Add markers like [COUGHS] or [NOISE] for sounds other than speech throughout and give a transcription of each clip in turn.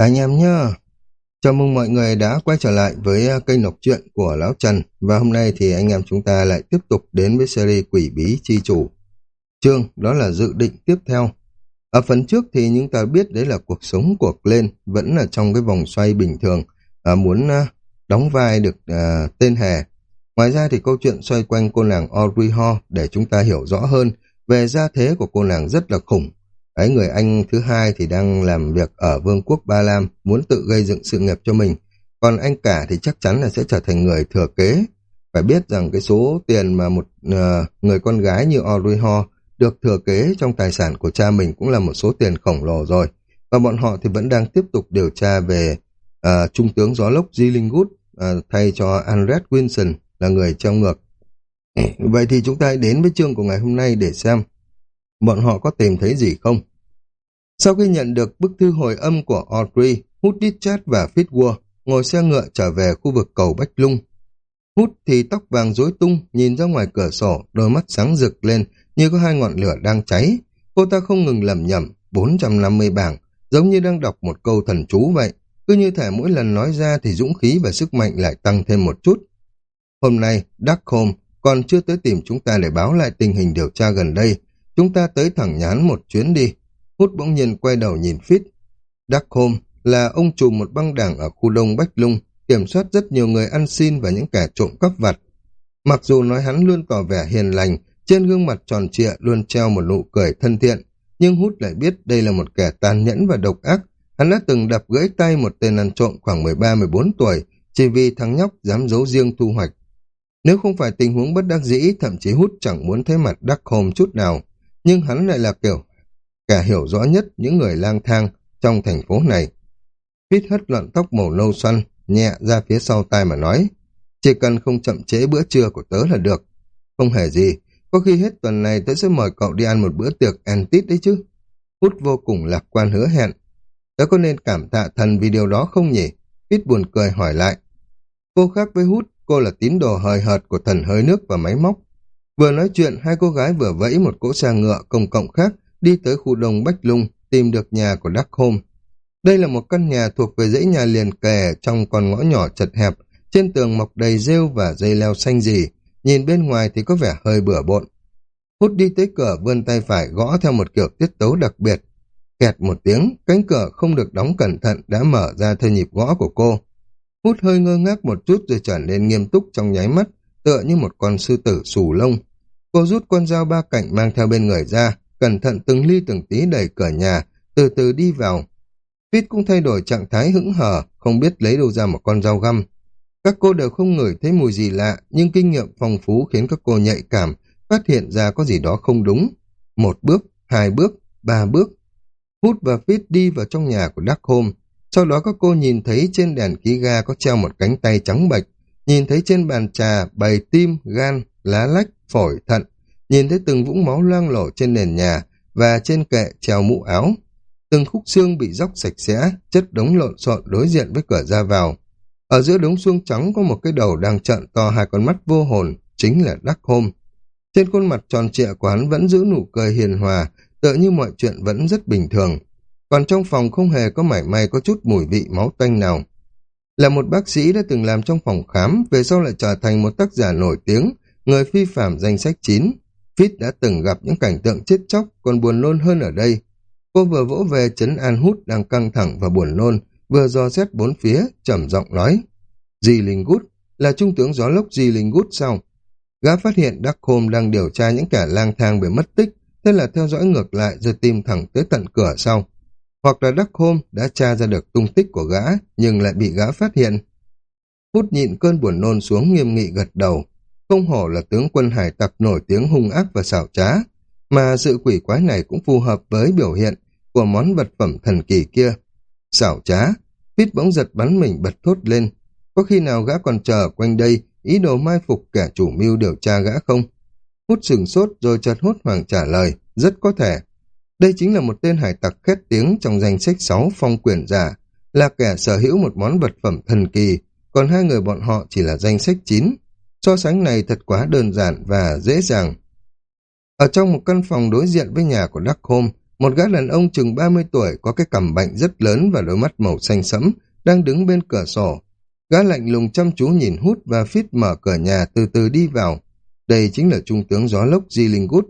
Anh em nhá, chào mừng mọi người đã quay trở lại với à, kênh đọc truyện của Lão Trần và hôm nay thì anh em chúng ta lại tiếp tục đến với series Quỷ Bí Chi Chủ. Chương đó là dự định tiếp theo. Ở phần trước thì chúng ta biết đấy là cuộc sống của Glenn vẫn là trong cái vòng xoay bình thường, à, muốn à, đóng vai được à, tên hề. Ngoài ra thì câu chuyện xoay quanh cô nàng Audrey Hall để chúng ta hiểu rõ hơn về gia thế của cô nàng rất là khủng Ấy người anh thứ hai thì đang làm việc ở Vương quốc Ba Lam, muốn tự gây dựng sự nghiệp cho mình. Còn anh cả thì chắc chắn là sẽ trở thành người thừa kế. Phải biết rằng cái số tiền mà một uh, người con gái như Audrey Ho được thừa kế trong tài sản của cha mình cũng là một số tiền khổng lồ rồi. Và bọn họ thì vẫn đang tiếp tục điều tra về uh, Trung tướng Gió Lốc Gillingwood uh, ờ, thay cho Andret Wilson là người treo ngược. Vậy thì chúng ta đến với chương của ngày hôm nay để xem bọn họ có tìm thấy gì không. Sau khi nhận được bức thư hồi âm của Audrey, Hút Ditchat và Fitzward ngồi xe ngựa trở về khu vực cầu Bách Lung. Hút thì tóc vàng rối tung, nhìn ra ngoài cửa sổ, đôi mắt sáng rực lên như có hai ngọn lửa đang cháy. Cô ta không ngừng lẩm nhẩm, 450 bảng, giống như đang đọc một câu thần chú vậy. Cứ như thể mỗi lần nói ra thì dũng khí và sức mạnh lại tăng thêm một chút. Hôm nay, Darkholm còn chưa tới tìm chúng ta để báo lại tình hình điều tra gần đây. Chúng ta tới thẳng nhán một chuyến đi, Hút bỗng nhiên quay đầu nhìn Phít. Darkholm là ông trùm một băng đảng ở khu đông Bách Lung, kiểm soát rất nhiều người ăn xin và những kẻ trộm cắp vặt. Mặc dù nói hắn luôn tỏ vẻ hiền lành, trên gương mặt tròn trịa luôn treo một nụ cười thân thiện, nhưng Hút lại biết đây là một kẻ tàn nhẫn và độc ác. Hắn đã từng đập gãy tay một tên ăn trộm khoảng 13-14 tuổi, chỉ vì thằng nhóc dám giấu riêng thu hoạch. Nếu không phải tình huống bất đắc dĩ, thậm chí Hút chẳng muốn thấy mặt Darkholm chút nào, nhưng hắn lại là kiểu kẻ hiểu rõ nhất những người lang thang trong thành phố này. Pít hất loạn tóc màu nâu xoăn, nhẹ ra phía sau tai mà nói, chỉ cần không chậm trễ bữa trưa của tớ là được. Không hề gì, có khi hết tuần này tớ sẽ mời cậu đi ăn một bữa tiệc antit đấy chứ. Hút vô cùng lạc quan hứa hẹn. Tớ có nên cảm tạ thần vì điều đó không nhỉ? Pít buồn cười hỏi lại. Cô khác với hút, cô là tín đồ hời hợt của thần hơi nước và máy móc. Vừa nói chuyện, hai cô gái vừa vẫy một cỗ xe ngựa công cộng khác đi tới khu đồng Bách Lung, tìm được nhà của Đắc Hôm. Đây là một căn nhà thuộc về dãy nhà liền kề trong con ngõ nhỏ chật hẹp, trên tường mọc đầy rêu và dây leo xanh gì nhìn bên ngoài thì có vẻ hơi bừa bộn. Hút đi tới cửa vươn tay phải gõ theo một kiểu tiết tấu đặc biệt. Kẹt một tiếng, cánh cửa không được đóng cẩn thận đã mở ra theo nhịp gõ của cô. Hút hơi ngơ ngác một chút rồi trở nên nghiêm túc trong nháy mắt, tựa như một con sư tử xù lông. Cô rút con dao ba cạnh mang theo bên người ra, cẩn thận từng ly từng tí đẩy cửa nhà, từ từ đi vào. Pete cũng thay đổi trạng thái hững hờ, không biết lấy đâu ra một con dao găm. Các cô đều không ngửi thấy mùi gì lạ, nhưng kinh nghiệm phong phú khiến các cô nhạy cảm, phát hiện ra có gì đó không đúng. Một bước, hai bước, ba bước. Hút và Pete đi vào trong nhà của Darkholm. Sau đó các cô nhìn thấy trên đèn khí ga có treo một cánh tay trắng bệch, nhìn thấy trên bàn trà bày tim, gan, lá lách, phổi, thận, nhìn thấy từng vũng máu loang lổ trên nền nhà và trên kệ treo mũ áo. Từng khúc xương bị róc sạch sẽ, chất đống lộn xộn đối diện với cửa ra vào. Ở giữa đống xương trắng có một cái đầu đang trợn to hai con mắt vô hồn, chính là Đắc Hôm. Trên khuôn mặt tròn trịa của hắn vẫn giữ nụ cười hiền hòa, tựa như mọi chuyện vẫn rất bình thường. Còn trong phòng không hề có mảy may có chút mùi vị máu tanh nào. Là một bác sĩ đã từng làm trong phòng khám, về sau lại trở thành một tác giả nổi tiếng, người phi phạm danh sách 9, Fit đã từng gặp những cảnh tượng chết chóc còn buồn nôn hơn ở đây. Cô vừa vỗ về chấn an hút đang căng thẳng và buồn nôn, vừa do xét bốn phía, trầm giọng nói. Di Linh Gút là trung tướng gió lốc Di Linh Gút sao? Gã phát hiện Đắc Khôm đang điều tra những kẻ lang thang bị mất tích, thế là theo dõi ngược lại rồi tìm thẳng tới tận cửa sau. Hoặc là Đắc Khôm đã tra ra được tung tích của gã, nhưng lại bị gã phát hiện. Hút nhịn cơn buồn nôn xuống nghiêm nghị gật đầu, không hổ là tướng quân hải tặc nổi tiếng hung ác và xảo trá, mà sự quỷ quái này cũng phù hợp với biểu hiện của món vật phẩm thần kỳ kia. Xảo trá, Pít bỗng giật bắn mình bật thốt lên. Có khi nào gã còn chờ quanh đây ý đồ mai phục kẻ chủ mưu điều tra gã không? Hút sừng sốt rồi chợt hốt hoàng trả lời, rất có thể. Đây chính là một tên hải tặc khét tiếng trong danh sách 6 phong quyền giả, là kẻ sở hữu một món vật phẩm thần kỳ, còn hai người bọn họ chỉ là danh sách 9. So sánh này thật quá đơn giản và dễ dàng. Ở trong một căn phòng đối diện với nhà của Đắc Home, một gã đàn ông chừng 30 tuổi có cái cằm bệnh rất lớn và đôi mắt màu xanh sẫm, đang đứng bên cửa sổ. Gã lạnh lùng chăm chú nhìn hút và phít mở cửa nhà từ từ đi vào. Đây chính là trung tướng gió lốc Di Linh Gút.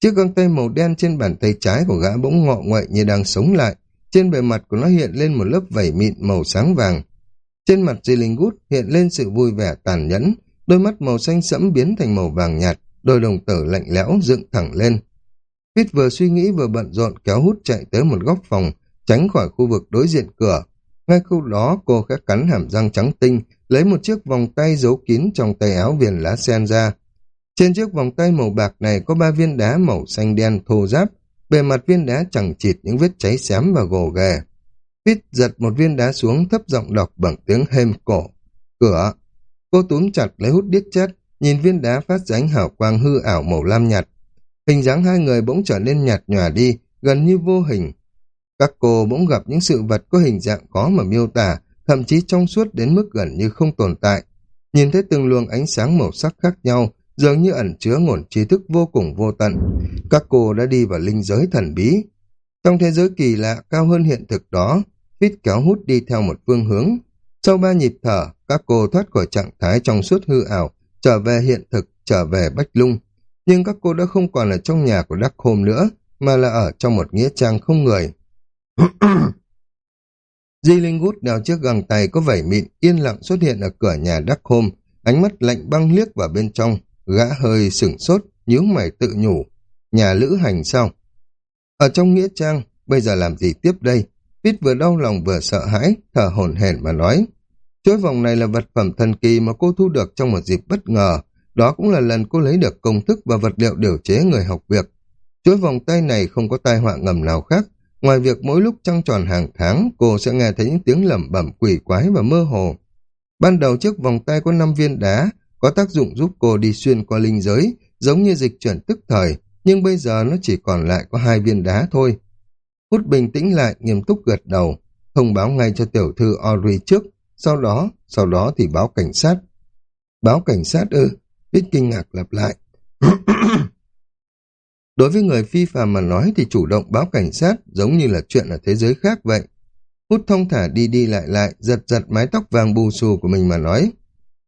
Chiếc găng tay màu đen trên bàn tay trái của gã bỗng ngọ nguậy như đang sống lại. Trên bề mặt của nó hiện lên một lớp vảy mịn màu sáng vàng. Trên mặt Di Linh Gút hiện lên sự vui vẻ tàn nhẫn, đôi mắt màu xanh sẫm biến thành màu vàng nhạt, đôi đồng tử lạnh lẽo dựng thẳng lên. Pít vừa suy nghĩ vừa bận rộn kéo hút chạy tới một góc phòng, tránh khỏi khu vực đối diện cửa. Ngay khu đó cô khẽ cắn hàm răng trắng tinh, lấy một chiếc vòng tay giấu kín trong tay áo viền lá sen ra. Trên chiếc vòng tay màu bạc này có ba viên đá màu xanh đen thô ráp, bề mặt viên đá chẳng chịt những vết cháy xém và gồ ghề. Pít giật một viên đá xuống thấp giọng đọc bằng tiếng hêm cổ. Cửa. Cô túm chặt lấy hút điếc chết, nhìn viên đá phát ránh hào quang hư ảo màu lam nhạt. Hình dáng hai người bỗng trở nên nhạt nhòa đi, gần như vô hình. Các cô bỗng gặp những sự vật có hình dạng khó mà miêu tả, thậm chí trong suốt đến mức gần như không tồn tại. Nhìn thấy từng luồng ánh sáng màu sắc khác nhau, dường như ẩn chứa nguồn trí thức vô cùng vô tận. Các cô đã đi vào linh giới thần bí. Trong thế giới kỳ lạ cao hơn hiện thực đó, fit kéo hút đi theo một phương hướng. Sau ba nhịp thở, các cô thoát khỏi trạng thái trong suốt hư ảo, trở về hiện thực, trở về Bách Lung. Nhưng các cô đã không còn là trong nhà của Đắc Hôm nữa, mà là ở trong một nghĩa trang không người. [COUGHS] Di Linh Gút đeo chiếc găng tay có vảy mịn yên lặng xuất hiện ở cửa nhà Đắc Hôm, ánh mắt lạnh băng liếc vào bên trong, gã hơi sửng sốt, nhíu mày tự nhủ. Nhà lữ hành sao? Ở trong nghĩa trang, bây giờ làm gì tiếp đây? Pít vừa đau lòng vừa sợ hãi, thở hổn hển mà nói. Chuỗi vòng này là vật phẩm thần kỳ mà cô thu được trong một dịp bất ngờ. Đó cũng là lần cô lấy được công thức và vật liệu điều chế người học việc. Chuỗi vòng tay này không có tai họa ngầm nào khác. Ngoài việc mỗi lúc trăng tròn hàng tháng, cô sẽ nghe thấy những tiếng lẩm bẩm quỷ quái và mơ hồ. Ban đầu chiếc vòng tay có 5 viên đá, có tác dụng giúp cô đi xuyên qua linh giới, giống như dịch chuyển tức thời, nhưng bây giờ nó chỉ còn lại có hai viên đá thôi. Hút bình tĩnh lại, nghiêm túc gật đầu, thông báo ngay cho tiểu thư Audrey trước, sau đó, sau đó thì báo cảnh sát. Báo cảnh sát ư, ít kinh ngạc lặp lại. [COUGHS] Đối với người phi phàm mà nói thì chủ động báo cảnh sát giống như là chuyện ở thế giới khác vậy. Hút thông thả đi đi lại lại, giật giật mái tóc vàng bù xù của mình mà nói.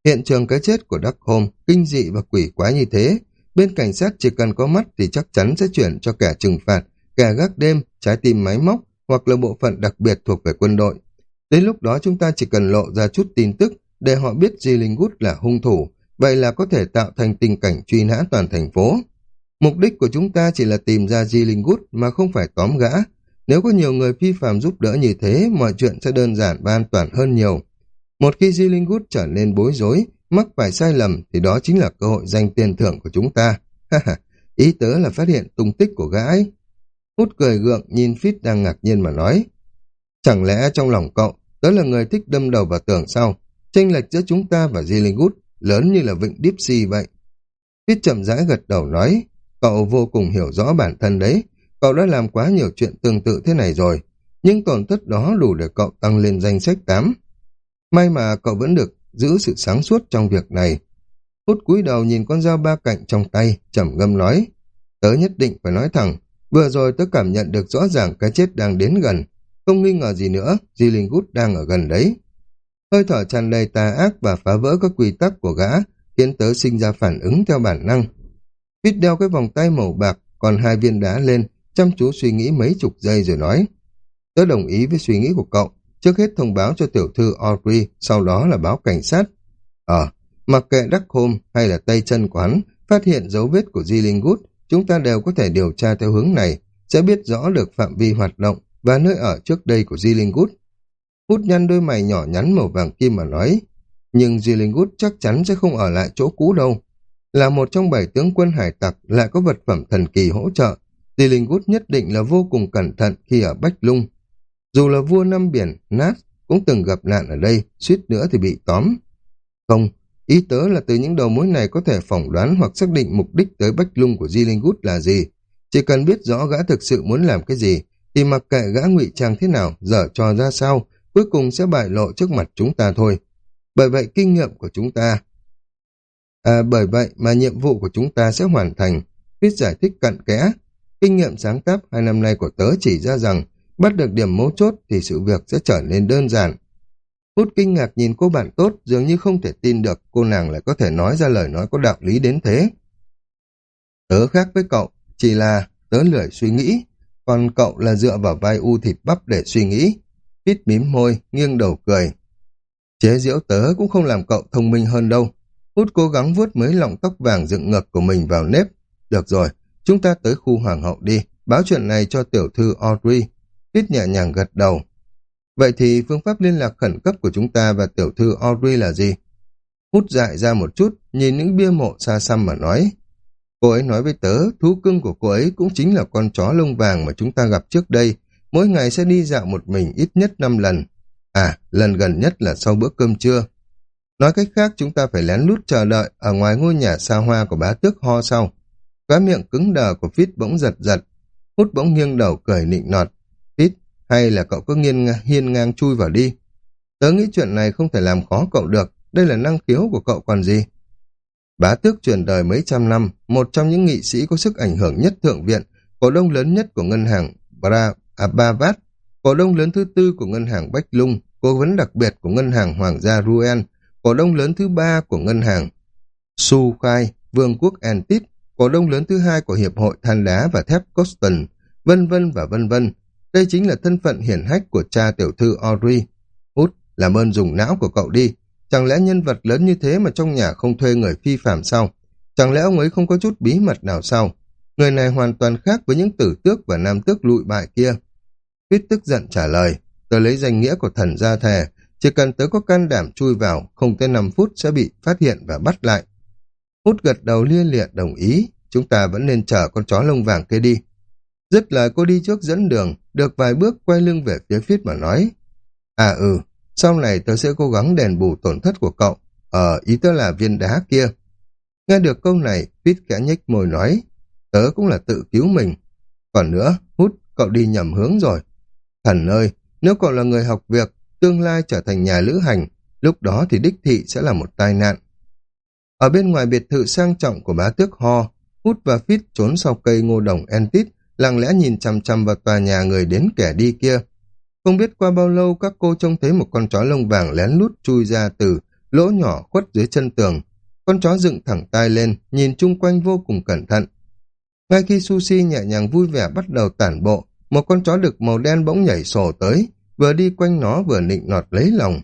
Hiện trường cái chết của Đắc Hôm, kinh dị và quỷ quái như thế, bên cảnh sát chỉ cần có mắt thì chắc chắn sẽ chuyển cho kẻ trừng phạt, kẻ gác đêm, trái tim máy móc hoặc là bộ phận đặc biệt thuộc về quân đội. Đến lúc đó chúng ta chỉ cần lộ ra chút tin tức để họ biết Di Linh Gút là hung thủ, vậy là có thể tạo thành tình cảnh truy nã toàn thành phố. Mục đích của chúng ta chỉ là tìm ra Di Linh Gút mà không phải tóm gã. Nếu có nhiều người phi phạm giúp đỡ như thế, mọi chuyện sẽ đơn giản và an toàn hơn nhiều. Một khi Di Linh Gút trở nên bối rối, mắc phải sai lầm thì đó chính là cơ hội giành tiền thưởng của chúng ta. Ý tớ là phát hiện tung tích của gã ấy. Hút cười gượng nhìn Phít đang ngạc nhiên mà nói. Chẳng lẽ trong lòng cậu, tớ là người thích đâm đầu vào tường sau Tranh lệch giữa chúng ta và Di lớn như là vịnh Dipsy vậy. Phít chậm rãi gật đầu nói, cậu vô cùng hiểu rõ bản thân đấy. Cậu đã làm quá nhiều chuyện tương tự thế này rồi. Nhưng tổn thất đó đủ để cậu tăng lên danh sách 8. May mà cậu vẫn được giữ sự sáng suốt trong việc này. Hút cúi đầu nhìn con dao ba cạnh trong tay, trầm ngâm nói. Tớ nhất định phải nói thẳng, Vừa rồi tớ cảm nhận được rõ ràng cái chết đang đến gần. Không nghi ngờ gì nữa, Di Linh Gút đang ở gần đấy. Hơi thở tràn đầy tà ác và phá vỡ các quy tắc của gã, khiến tớ sinh ra phản ứng theo bản năng. Pít đeo cái vòng tay màu bạc, còn hai viên đá lên, chăm chú suy nghĩ mấy chục giây rồi nói. Tớ đồng ý với suy nghĩ của cậu, trước hết thông báo cho tiểu thư Audrey, sau đó là báo cảnh sát. Ờ, mặc kệ đắc hôm hay là tay chân của hắn, phát hiện dấu vết của Di Linh Gút chúng ta đều có thể điều tra theo hướng này, sẽ biết rõ được phạm vi hoạt động và nơi ở trước đây của Di Linh Gút. Hút nhăn đôi mày nhỏ nhắn màu vàng kim mà nói, nhưng Di Gút chắc chắn sẽ không ở lại chỗ cũ đâu. Là một trong bảy tướng quân hải tặc lại có vật phẩm thần kỳ hỗ trợ, Di Gút nhất định là vô cùng cẩn thận khi ở Bách Lung. Dù là vua năm biển, Nát, cũng từng gặp nạn ở đây, suýt nữa thì bị tóm. Không, Ý tớ là từ những đầu mối này có thể phỏng đoán hoặc xác định mục đích tới Bách Lung của Di Gút là gì. Chỉ cần biết rõ gã thực sự muốn làm cái gì, thì mặc kệ gã ngụy trang thế nào, dở trò ra sao, cuối cùng sẽ bại lộ trước mặt chúng ta thôi. Bởi vậy kinh nghiệm của chúng ta... À, bởi vậy mà nhiệm vụ của chúng ta sẽ hoàn thành. Viết giải thích cặn kẽ. Kinh nghiệm sáng tác hai năm nay của tớ chỉ ra rằng bắt được điểm mấu chốt thì sự việc sẽ trở nên đơn giản. Hút kinh ngạc nhìn cô bạn tốt dường như không thể tin được cô nàng lại có thể nói ra lời nói có đạo lý đến thế. Tớ khác với cậu, chỉ là tớ lười suy nghĩ, còn cậu là dựa vào vai u thịt bắp để suy nghĩ. Pít mím môi, nghiêng đầu cười. Chế diễu tớ cũng không làm cậu thông minh hơn đâu. Hút cố gắng vuốt mấy lọng tóc vàng dựng ngực của mình vào nếp. Được rồi, chúng ta tới khu hoàng hậu đi, báo chuyện này cho tiểu thư Audrey. Pít nhẹ nhàng gật đầu. Vậy thì phương pháp liên lạc khẩn cấp của chúng ta và tiểu thư Audrey là gì? Hút dại ra một chút, nhìn những bia mộ xa xăm mà nói. Cô ấy nói với tớ, thú cưng của cô ấy cũng chính là con chó lông vàng mà chúng ta gặp trước đây, mỗi ngày sẽ đi dạo một mình ít nhất 5 lần. À, lần gần nhất là sau bữa cơm trưa. Nói cách khác, chúng ta phải lén lút chờ đợi ở ngoài ngôi nhà xa hoa của bá tước ho sau. Cá miệng cứng đờ của Phít bỗng giật giật. Hút bỗng nghiêng đầu cười nịnh nọt. Phít, hay là cậu cứ nghiên hiên ngang chui vào đi. Tớ nghĩ chuyện này không thể làm khó cậu được. Đây là năng khiếu của cậu còn gì. Bá tước truyền đời mấy trăm năm, một trong những nghị sĩ có sức ảnh hưởng nhất thượng viện, cổ đông lớn nhất của ngân hàng Bra Abavat, cổ đông lớn thứ tư của ngân hàng Bách Lung, cố vấn đặc biệt của ngân hàng Hoàng gia Ruen, cổ đông lớn thứ ba của ngân hàng Su Khai, Vương quốc Antit, cổ đông lớn thứ hai của Hiệp hội Than đá và Thép Coston, vân vân và vân vân. Đây chính là thân phận hiển hách của cha tiểu thư Ori út làm ơn dùng não của cậu đi. Chẳng lẽ nhân vật lớn như thế mà trong nhà không thuê người phi phạm sao? Chẳng lẽ ông ấy không có chút bí mật nào sao? Người này hoàn toàn khác với những tử tước và nam tước lụi bại kia. Tuyết tức giận trả lời, tớ lấy danh nghĩa của thần ra thề, chỉ cần tớ có can đảm chui vào, không tới 5 phút sẽ bị phát hiện và bắt lại. Hút gật đầu lia lịa đồng ý, chúng ta vẫn nên chờ con chó lông vàng kia đi. Dứt lời cô đi trước dẫn đường, được vài bước quay lưng về phía Phít mà nói. À ừ, sau này tớ sẽ cố gắng đền bù tổn thất của cậu. Ờ, ý tớ là viên đá kia. Nghe được câu này, Phít kẽ nhếch môi nói. Tớ cũng là tự cứu mình. Còn nữa, hút, cậu đi nhầm hướng rồi. Thần ơi, nếu cậu là người học việc, tương lai trở thành nhà lữ hành, lúc đó thì đích thị sẽ là một tai nạn. Ở bên ngoài biệt thự sang trọng của bá tước Ho, Hút và Phít trốn sau cây ngô đồng Entit, lặng lẽ nhìn chằm chằm vào tòa nhà người đến kẻ đi kia. Không biết qua bao lâu các cô trông thấy một con chó lông vàng lén lút chui ra từ lỗ nhỏ khuất dưới chân tường. Con chó dựng thẳng tai lên, nhìn chung quanh vô cùng cẩn thận. Ngay khi Sushi nhẹ nhàng vui vẻ bắt đầu tản bộ, một con chó đực màu đen bỗng nhảy sổ tới, vừa đi quanh nó vừa nịnh nọt lấy lòng.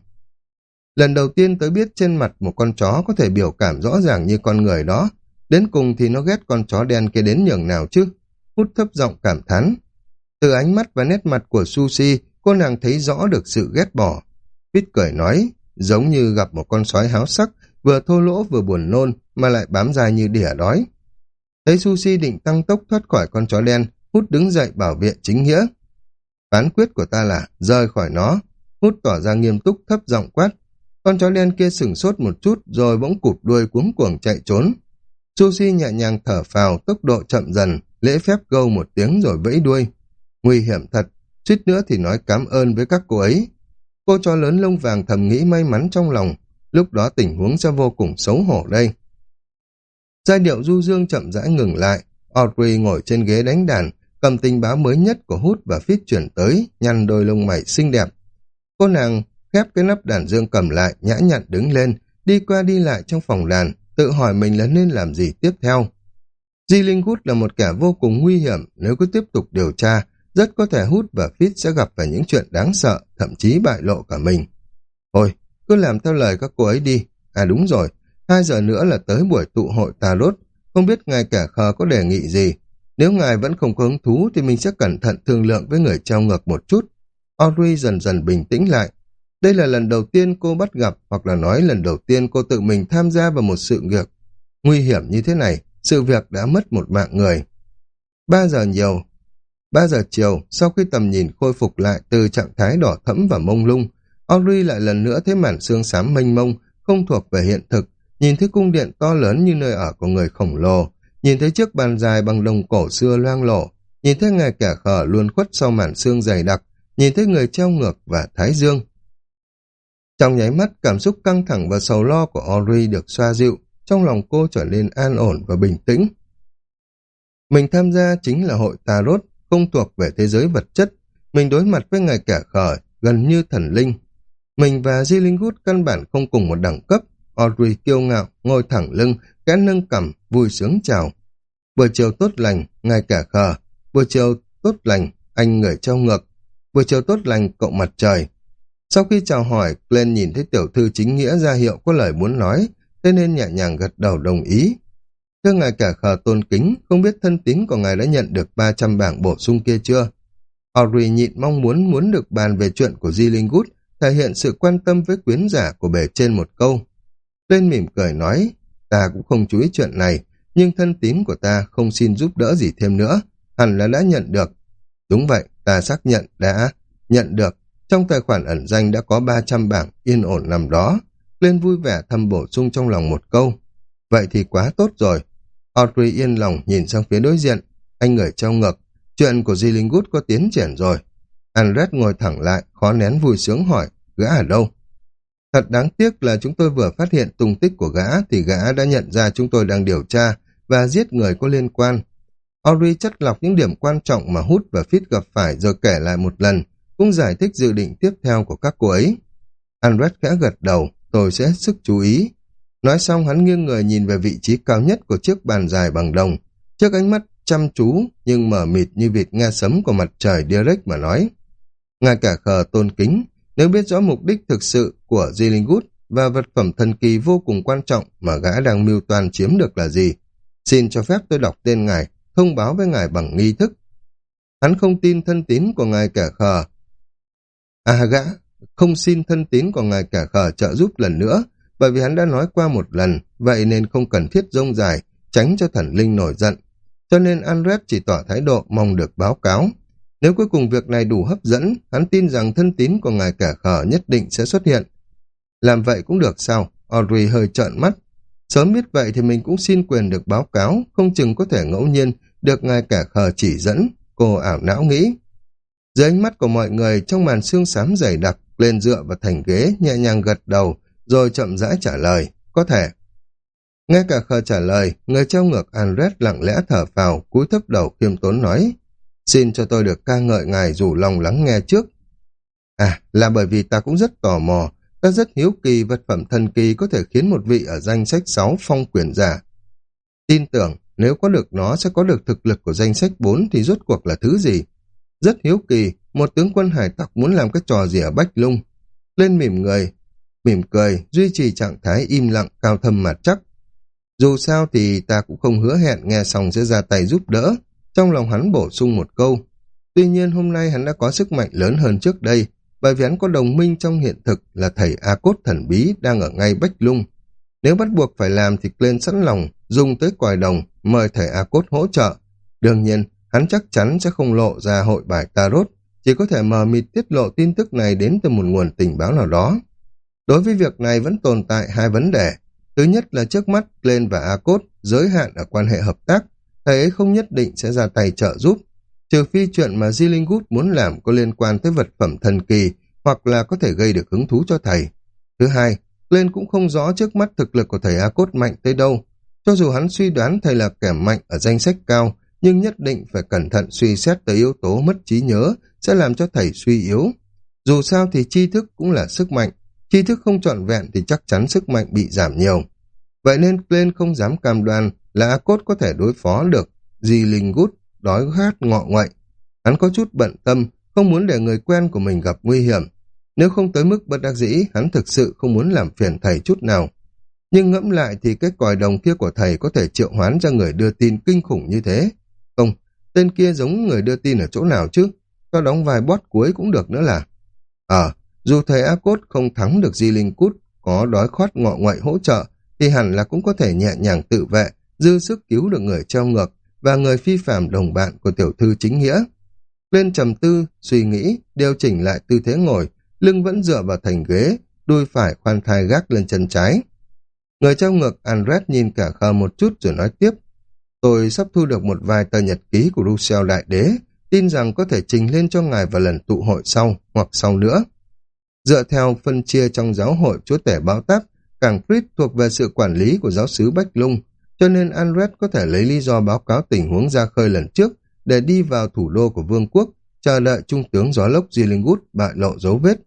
Lần đầu tiên tới biết trên mặt một con chó có thể biểu cảm rõ ràng như con người đó, đến cùng thì nó ghét con chó đen kia đến nhường nào chứ, hút thấp giọng cảm thán. Từ ánh mắt và nét mặt của Sushi, cô nàng thấy rõ được sự ghét bỏ. Pít cười nói, giống như gặp một con sói háo sắc, vừa thô lỗ vừa buồn nôn, mà lại bám dài như đỉa đói. Thấy Sushi định tăng tốc thoát khỏi con chó đen, hút đứng dậy bảo vệ chính nghĩa. Phán quyết của ta là rời khỏi nó. Hút tỏ ra nghiêm túc thấp giọng quát. Con chó đen kia sửng sốt một chút rồi bỗng cụp đuôi cuống cuồng chạy trốn. Sushi nhẹ nhàng thở phào tốc độ chậm dần, lễ phép gâu một tiếng rồi vẫy đuôi. Nguy hiểm thật, suýt nữa thì nói cảm ơn với các cô ấy. Cô cho lớn lông vàng thầm nghĩ may mắn trong lòng, lúc đó tình huống sẽ vô cùng xấu hổ đây. Giai điệu du dương chậm rãi ngừng lại, Audrey ngồi trên ghế đánh đàn, cầm tình báo mới nhất của hút và phít chuyển tới, nhăn đôi lông mày xinh đẹp. Cô nàng khép cái nắp đàn dương cầm lại, nhã nhặn đứng lên, đi qua đi lại trong phòng đàn, tự hỏi mình là nên làm gì tiếp theo. Di Linh Hút là một kẻ vô cùng nguy hiểm, nếu cứ tiếp tục điều tra, rất có thể Hút và Phít sẽ gặp phải những chuyện đáng sợ, thậm chí bại lộ cả mình. Thôi, cứ làm theo lời các cô ấy đi. À đúng rồi, hai giờ nữa là tới buổi tụ hội Tarot, không biết ngài kẻ khờ có đề nghị gì, nếu ngài vẫn không có hứng thú thì mình sẽ cẩn thận thương lượng với người trao ngược một chút. Audrey dần dần bình tĩnh lại. Đây là lần đầu tiên cô bắt gặp hoặc là nói lần đầu tiên cô tự mình tham gia vào một sự việc. Nguy hiểm như thế này, sự việc đã mất một mạng người. Ba giờ nhiều, ba giờ chiều, sau khi tầm nhìn khôi phục lại từ trạng thái đỏ thẫm và mông lung, Audrey lại lần nữa thấy màn xương xám mênh mông, không thuộc về hiện thực, nhìn thấy cung điện to lớn như nơi ở của người khổng lồ, nhìn thấy chiếc bàn dài bằng đồng cổ xưa loang lổ, nhìn thấy ngài kẻ khờ luôn khuất sau màn xương dày đặc, nhìn thấy người treo ngược và thái dương. Trong nháy mắt, cảm xúc căng thẳng và sầu lo của Audrey được xoa dịu, trong lòng cô trở nên an ổn và bình tĩnh. Mình tham gia chính là hội Tarot, không thuộc về thế giới vật chất. Mình đối mặt với ngài kẻ khờ gần như thần linh. Mình và Di Gút căn bản không cùng một đẳng cấp. Audrey kiêu ngạo, ngồi thẳng lưng, kẽ nâng cằm, vui sướng chào. Buổi chiều tốt lành, ngài kẻ khờ. Buổi chiều tốt lành, anh người trao ngược. Buổi chiều tốt lành, cậu mặt trời. Sau khi chào hỏi, Glenn nhìn thấy tiểu thư chính nghĩa ra hiệu có lời muốn nói, thế nên nhẹ nhàng gật đầu đồng ý. Thưa ngài cả khờ tôn kính, không biết thân tín của ngài đã nhận được 300 bảng bổ sung kia chưa? Audrey nhịn mong muốn muốn được bàn về chuyện của Di Linh Good, thể hiện sự quan tâm với quyến giả của bề trên một câu. Lên mỉm cười nói, ta cũng không chú ý chuyện này, nhưng thân tín của ta không xin giúp đỡ gì thêm nữa, hẳn là đã nhận được. Đúng vậy, ta xác nhận đã nhận được. Trong tài khoản ẩn danh đã có 300 bảng yên ổn nằm đó. Lên vui vẻ thầm bổ sung trong lòng một câu. Vậy thì quá tốt rồi. Audrey yên lòng nhìn sang phía đối diện. Anh người trao ngực. Chuyện của Di có tiến triển rồi. Andret ngồi thẳng lại, khó nén vui sướng hỏi. Gã ở đâu? Thật đáng tiếc là chúng tôi vừa phát hiện tung tích của gã thì gã đã nhận ra chúng tôi đang điều tra và giết người có liên quan. Audrey chất lọc những điểm quan trọng mà Hút và Fit gặp phải rồi kể lại một lần, cũng giải thích dự định tiếp theo của các cô ấy. Andret khẽ gật đầu, tôi sẽ sức chú ý. Nói xong hắn nghiêng người nhìn về vị trí cao nhất của chiếc bàn dài bằng đồng, trước ánh mắt chăm chú nhưng mở mịt như vịt nghe sấm của mặt trời direct mà nói. Ngài cả khờ tôn kính, nếu biết rõ mục đích thực sự của Zillingut và vật phẩm thần kỳ vô cùng quan trọng mà gã đang mưu toàn chiếm được là gì, xin cho phép tôi đọc tên ngài, thông báo với ngài bằng nghi thức. Hắn không tin thân tín của ngài cả khờ. À gã, không xin thân tín của ngài cả khờ trợ giúp lần nữa, bởi vì hắn đã nói qua một lần, vậy nên không cần thiết rông dài, tránh cho thần linh nổi giận. Cho nên Andres chỉ tỏ thái độ mong được báo cáo. Nếu cuối cùng việc này đủ hấp dẫn, hắn tin rằng thân tín của ngài cả khờ nhất định sẽ xuất hiện. Làm vậy cũng được sao? Audrey hơi trợn mắt. Sớm biết vậy thì mình cũng xin quyền được báo cáo, không chừng có thể ngẫu nhiên được ngài cả khờ chỉ dẫn. Cô ảo não nghĩ. Dưới ánh mắt của mọi người trong màn xương xám dày đặc, lên dựa vào thành ghế, nhẹ nhàng gật đầu, rồi chậm rãi trả lời, có thể. Nghe cả khờ trả lời, người treo ngược Andres lặng lẽ thở vào, cúi thấp đầu khiêm tốn nói, xin cho tôi được ca ngợi ngài dù lòng lắng nghe trước. À, là bởi vì ta cũng rất tò mò, ta rất hiếu kỳ vật phẩm thần kỳ có thể khiến một vị ở danh sách 6 phong quyền giả. Tin tưởng, nếu có được nó sẽ có được thực lực của danh sách 4 thì rốt cuộc là thứ gì? Rất hiếu kỳ, một tướng quân hải tặc muốn làm cái trò gì ở Bách Lung. Lên mỉm người, mỉm cười, duy trì trạng thái im lặng, cao thâm mà chắc. Dù sao thì ta cũng không hứa hẹn nghe xong sẽ ra tay giúp đỡ. Trong lòng hắn bổ sung một câu. Tuy nhiên hôm nay hắn đã có sức mạnh lớn hơn trước đây, bởi vì hắn có đồng minh trong hiện thực là thầy A Cốt thần bí đang ở ngay Bách Lung. Nếu bắt buộc phải làm thì lên sẵn lòng, dùng tới còi đồng, mời thầy A Cốt hỗ trợ. Đương nhiên, hắn chắc chắn sẽ không lộ ra hội bài Tarot, chỉ có thể mờ mịt tiết lộ tin tức này đến từ một nguồn tình báo nào đó. Đối với việc này vẫn tồn tại hai vấn đề. Thứ nhất là trước mắt Glenn và A-Cốt giới hạn ở quan hệ hợp tác, thầy ấy không nhất định sẽ ra tay trợ giúp, trừ phi chuyện mà Zillingwood muốn làm có liên quan tới vật phẩm thần kỳ hoặc là có thể gây được hứng thú cho thầy. Thứ hai, Glenn cũng không rõ trước mắt thực lực của thầy A-Cốt mạnh tới đâu. Cho dù hắn suy đoán thầy là kẻ mạnh ở danh sách cao, nhưng nhất định phải cẩn thận suy xét tới yếu tố mất trí nhớ sẽ làm cho thầy suy yếu. Dù sao thì tri thức cũng là sức mạnh, tri thức không trọn vẹn thì chắc chắn sức mạnh bị giảm nhiều. Vậy nên Glenn không dám cam đoan là A Cốt có thể đối phó được Di Linh Gút đói khát ngọ ngoại. Hắn có chút bận tâm, không muốn để người quen của mình gặp nguy hiểm. Nếu không tới mức bất đắc dĩ, hắn thực sự không muốn làm phiền thầy chút nào. Nhưng ngẫm lại thì cái còi đồng kia của thầy có thể triệu hoán ra người đưa tin kinh khủng như thế. Không, tên kia giống người đưa tin ở chỗ nào chứ? Cho đóng vài bót cuối cũng được nữa là. Ờ, dù thầy A Cốt không thắng được Di Linh Cút, có đói khoát ngọ ngoại hỗ trợ, thì hẳn là cũng có thể nhẹ nhàng tự vệ, dư sức cứu được người treo ngược và người phi phạm đồng bạn của tiểu thư chính nghĩa. Lên trầm tư, suy nghĩ, điều chỉnh lại tư thế ngồi, lưng vẫn dựa vào thành ghế, đuôi phải khoan thai gác lên chân trái. Người treo ngược Andres nhìn cả khờ một chút rồi nói tiếp. Tôi sắp thu được một vài tờ nhật ký của Rousseau Đại Đế, tin rằng có thể trình lên cho ngài vào lần tụ hội sau hoặc sau nữa. Dựa theo phân chia trong giáo hội chúa tể báo táp, Cảng Fritz thuộc về sự quản lý của giáo sứ Bách Lung, cho nên Andret có thể lấy lý do báo cáo tình huống ra khơi lần trước để đi vào thủ đô của vương quốc, chờ đợi trung tướng gió lốc Gillingood bại lộ dấu vết.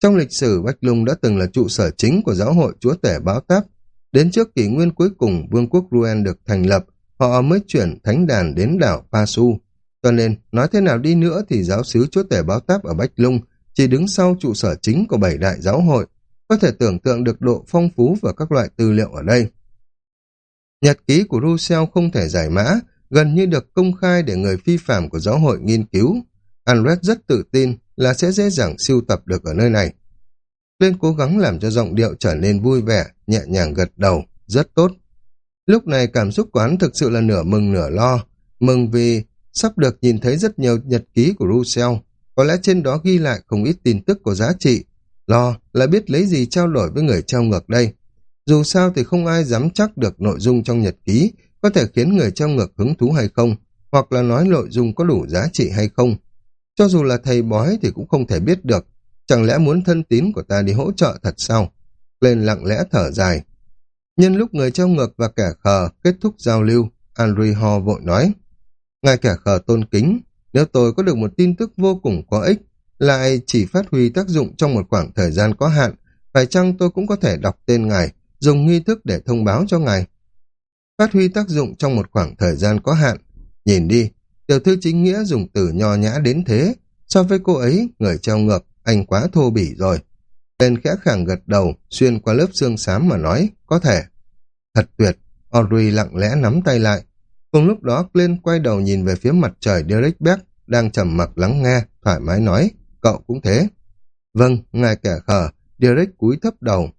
Trong lịch sử, Bách Lung đã từng là trụ sở chính của giáo hội chúa tể báo táp. Đến trước kỷ nguyên cuối cùng, vương quốc Ruen được thành lập, họ mới chuyển thánh đàn đến đảo Pasu. Cho nên, nói thế nào đi nữa thì giáo sứ chúa tể báo táp ở Bách Lung chỉ đứng sau trụ sở chính của bảy đại giáo hội, có thể tưởng tượng được độ phong phú và các loại tư liệu ở đây. Nhật ký của Rousseau không thể giải mã, gần như được công khai để người phi phạm của giáo hội nghiên cứu. Andret rất tự tin là sẽ dễ dàng siêu tập được ở nơi này. Lên cố gắng làm cho giọng điệu trở nên vui vẻ, nhẹ nhàng gật đầu, rất tốt. Lúc này cảm xúc quán thực sự là nửa mừng nửa lo, mừng vì sắp được nhìn thấy rất nhiều nhật ký của Rousseau, có lẽ trên đó ghi lại không ít tin tức có giá trị, lo là biết lấy gì trao đổi với người trao ngược đây. Dù sao thì không ai dám chắc được nội dung trong nhật ký có thể khiến người trao ngược hứng thú hay không, hoặc là nói nội dung có đủ giá trị hay không. Cho dù là thầy bói thì cũng không thể biết được, chẳng lẽ muốn thân tín của ta đi hỗ trợ thật sao? Lên lặng lẽ thở dài. Nhân lúc người trao ngược và kẻ khờ kết thúc giao lưu, Andrew Ho vội nói, Ngài kẻ khờ tôn kính, nếu tôi có được một tin tức vô cùng có ích, lại chỉ phát huy tác dụng trong một khoảng thời gian có hạn, phải chăng tôi cũng có thể đọc tên ngài, dùng nghi thức để thông báo cho ngài. Phát huy tác dụng trong một khoảng thời gian có hạn. Nhìn đi, tiểu thư chính nghĩa dùng từ nho nhã đến thế, so với cô ấy, người treo ngược, anh quá thô bỉ rồi. Tên khẽ khàng gật đầu, xuyên qua lớp xương xám mà nói, có thể. Thật tuyệt, Audrey lặng lẽ nắm tay lại. Cùng lúc đó, Glenn quay đầu nhìn về phía mặt trời Derek Beck, đang trầm mặc lắng nghe, thoải mái nói, cậu cũng thế. Vâng, ngài kẻ khờ, Derek cúi thấp đầu.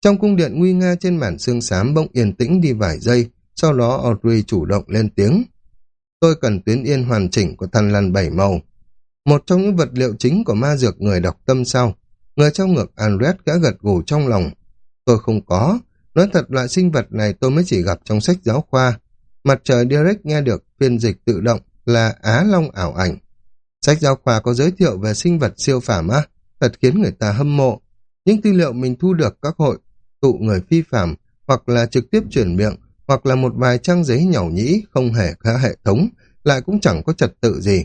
Trong cung điện nguy nga trên màn xương xám bỗng yên tĩnh đi vài giây, sau đó Audrey chủ động lên tiếng. Tôi cần tuyến yên hoàn chỉnh của thần lằn bảy màu. Một trong những vật liệu chính của ma dược người đọc tâm sao. Người trong ngược Andret đã gật gù trong lòng. Tôi không có. Nói thật loại sinh vật này tôi mới chỉ gặp trong sách giáo khoa. Mặt trời Direct nghe được phiên dịch tự động là Á Long ảo ảnh. Sách giáo khoa có giới thiệu về sinh vật siêu phàm á, thật khiến người ta hâm mộ. Những tư liệu mình thu được các hội tụ người phi phàm hoặc là trực tiếp chuyển miệng hoặc là một vài trang giấy nhỏ nhĩ không hề có hệ thống lại cũng chẳng có trật tự gì.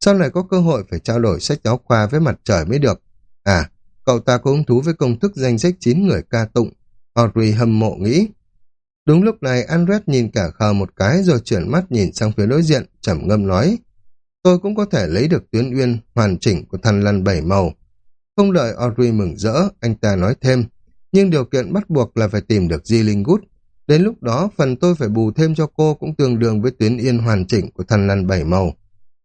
Sau này có cơ hội phải trao đổi sách giáo khoa với mặt trời mới được. À, cậu ta có hứng thú với công thức danh sách 9 người ca tụng. Audrey hâm mộ nghĩ. Đúng lúc này Andret nhìn cả khờ một cái rồi chuyển mắt nhìn sang phía đối diện, trầm ngâm nói. Tôi cũng có thể lấy được tuyến uyên hoàn chỉnh của thần lằn bảy màu. Không đợi Audrey mừng rỡ, anh ta nói thêm. Nhưng điều kiện bắt buộc là phải tìm được Di Linh Gút. Đến lúc đó, phần tôi phải bù thêm cho cô cũng tương đương với tuyến yên hoàn chỉnh của thần lằn bảy màu.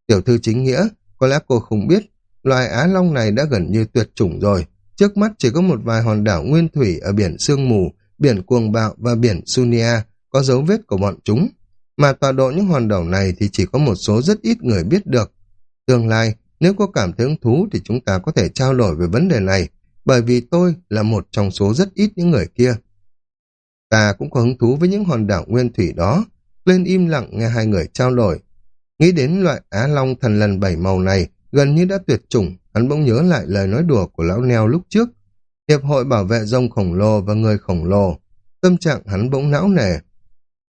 Tiểu thư chính nghĩa, có lẽ cô không biết, loài Á Long này đã gần như tuyệt chủng rồi. Trước mắt chỉ có một vài hòn đảo nguyên thủy ở biển Sương Mù, biển Cuồng Bạo và biển Sunia có dấu vết của bọn chúng. Mà tọa độ những hòn đảo này thì chỉ có một số rất ít người biết được. Tương lai, nếu có cảm thấy hứng thú thì chúng ta có thể trao đổi về vấn đề này, bởi vì tôi là một trong số rất ít những người kia. Ta cũng có hứng thú với những hòn đảo nguyên thủy đó, lên im lặng nghe hai người trao đổi. Nghĩ đến loại Á Long thần lần bảy màu này, gần như đã tuyệt chủng, hắn bỗng nhớ lại lời nói đùa của lão neo lúc trước. Hiệp hội bảo vệ rông khổng lồ và người khổng lồ. Tâm trạng hắn bỗng não nề.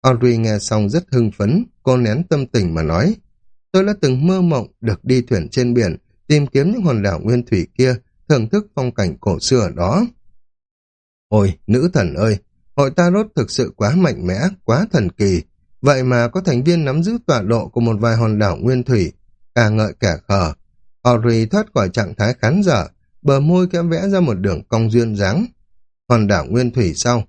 Audrey nghe xong rất hưng phấn, cô nén tâm tình mà nói. Tôi đã từng mơ mộng được đi thuyền trên biển, tìm kiếm những hòn đảo nguyên thủy kia, thưởng thức phong cảnh cổ xưa ở đó. Ôi, nữ thần ơi, hội Tarot thực sự quá mạnh mẽ, quá thần kỳ. Vậy mà có thành viên nắm giữ tọa độ của một vài hòn đảo nguyên thủy, cả ngợi cả khờ. Audrey thoát khỏi trạng thái khán giả, bờ môi kém vẽ ra một đường cong duyên dáng. Hòn đảo nguyên thủy sau.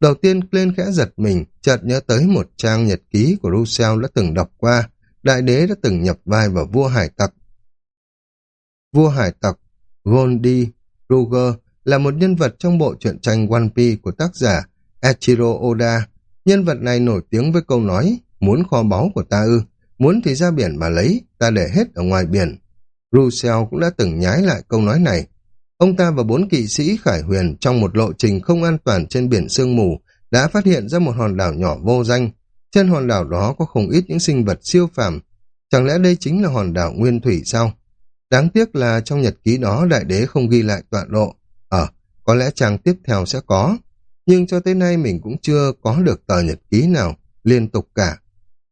Đầu tiên lên khẽ giật mình, chợt nhớ tới một trang nhật ký của Rousseau đã từng đọc qua. Đại đế đã từng nhập vai vào vua hải tặc. Vua hải tặc Goldie Ruger là một nhân vật trong bộ truyện tranh One Piece của tác giả Echiro Oda. Nhân vật này nổi tiếng với câu nói muốn kho báu của ta ư, muốn thì ra biển mà lấy, ta để hết ở ngoài biển. Rousseau cũng đã từng nhái lại câu nói này. Ông ta và bốn kỵ sĩ Khải Huyền trong một lộ trình không an toàn trên biển sương mù đã phát hiện ra một hòn đảo nhỏ vô danh. Trên hòn đảo đó có không ít những sinh vật siêu phàm. Chẳng lẽ đây chính là hòn đảo Nguyên Thủy sao? Đáng tiếc là trong nhật ký đó đại đế không ghi lại tọa độ. Ờ, có lẽ trang tiếp theo sẽ có. nhưng cho tới nay mình cũng chưa có được tờ nhật ký nào liên tục cả.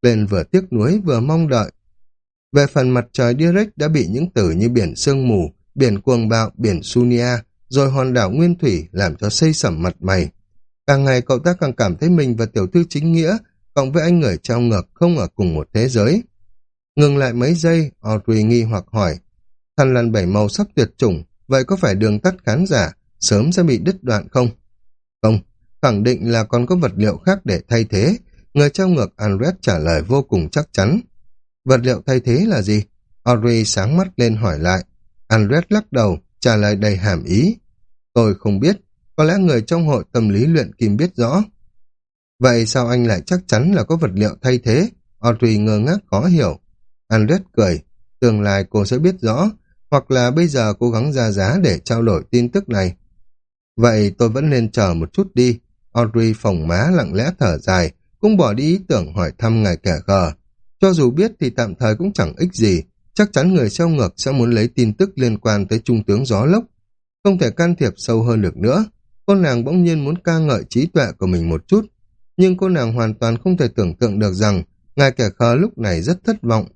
Lên vừa tiếc nuối vừa mong đợi. Về phần mặt trời direct đã bị những từ như biển sương mù, biển cuồng bạo, biển Sunia, rồi hòn đảo Nguyên Thủy làm cho xây sẩm mặt mày. Càng ngày cậu ta càng cảm thấy mình và tiểu thư chính nghĩa, cộng với anh người trao ngược không ở cùng một thế giới. Ngừng lại mấy giây, Audrey nghi hoặc hỏi, thần lằn bảy màu sắp tuyệt chủng, vậy có phải đường tắt khán giả sớm sẽ bị đứt đoạn không? Không, khẳng định là còn có vật liệu khác để thay thế. Người trao ngược Andres trả lời vô cùng chắc chắn. Vật liệu thay thế là gì? Audrey sáng mắt lên hỏi lại. Andres lắc đầu, trả lời đầy hàm ý. Tôi không biết, có lẽ người trong hội tâm lý luyện kim biết rõ. Vậy sao anh lại chắc chắn là có vật liệu thay thế? Audrey ngơ ngác khó hiểu. Andres cười, tương lai cô sẽ biết rõ, hoặc là bây giờ cố gắng ra giá để trao đổi tin tức này. Vậy tôi vẫn nên chờ một chút đi. Audrey phồng má lặng lẽ thở dài, cũng bỏ đi ý tưởng hỏi thăm ngài kẻ gờ. Cho dù biết thì tạm thời cũng chẳng ích gì, chắc chắn người xeo ngược sẽ muốn lấy tin tức liên quan tới trung tướng gió lốc. Không thể can thiệp sâu hơn được nữa. Cô nàng bỗng nhiên muốn ca ngợi trí tuệ của mình một chút, nhưng cô nàng hoàn toàn không thể tưởng tượng được rằng ngài kẻ khờ lúc này rất thất vọng.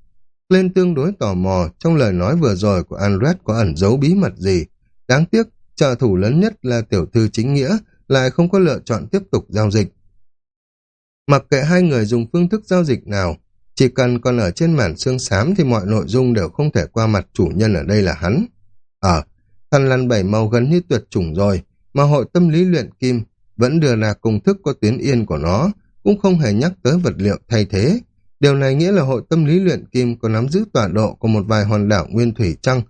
Lên tương đối tò mò trong lời nói vừa rồi của Andret có ẩn giấu bí mật gì. Đáng tiếc, trợ thủ lớn nhất là tiểu thư chính nghĩa lại không có lựa chọn tiếp tục giao dịch. Mặc kệ hai người dùng phương thức giao dịch nào, chỉ cần còn ở trên màn xương xám thì mọi nội dung đều không thể qua mặt chủ nhân ở đây là hắn. À, ờ, thần lăn bảy màu gần như tuyệt chủng rồi, mà hội tâm lý luyện kim vẫn đưa ra công thức có tuyến yên của nó, cũng không hề nhắc tới vật liệu thay thế. Điều này nghĩa là hội tâm lý luyện kim có nắm giữ tọa độ của một vài hòn đảo nguyên thủy chăng,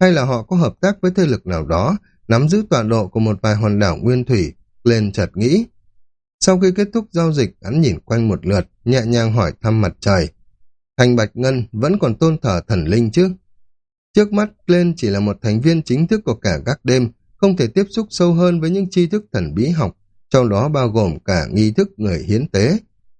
hay là họ có hợp tác với thế lực nào đó, nắm giữ tọa độ của một vài hòn đảo nguyên thủy, lên chợt nghĩ. Sau khi kết thúc giao dịch, hắn nhìn quanh một lượt, nhẹ nhàng hỏi thăm mặt trời. Thành Bạch Ngân vẫn còn tôn thờ thần linh chứ? Trước mắt lên chỉ là một thành viên chính thức của cả các đêm, không thể tiếp xúc sâu hơn với những tri thức thần bí học, trong đó bao gồm cả nghi thức người hiến tế.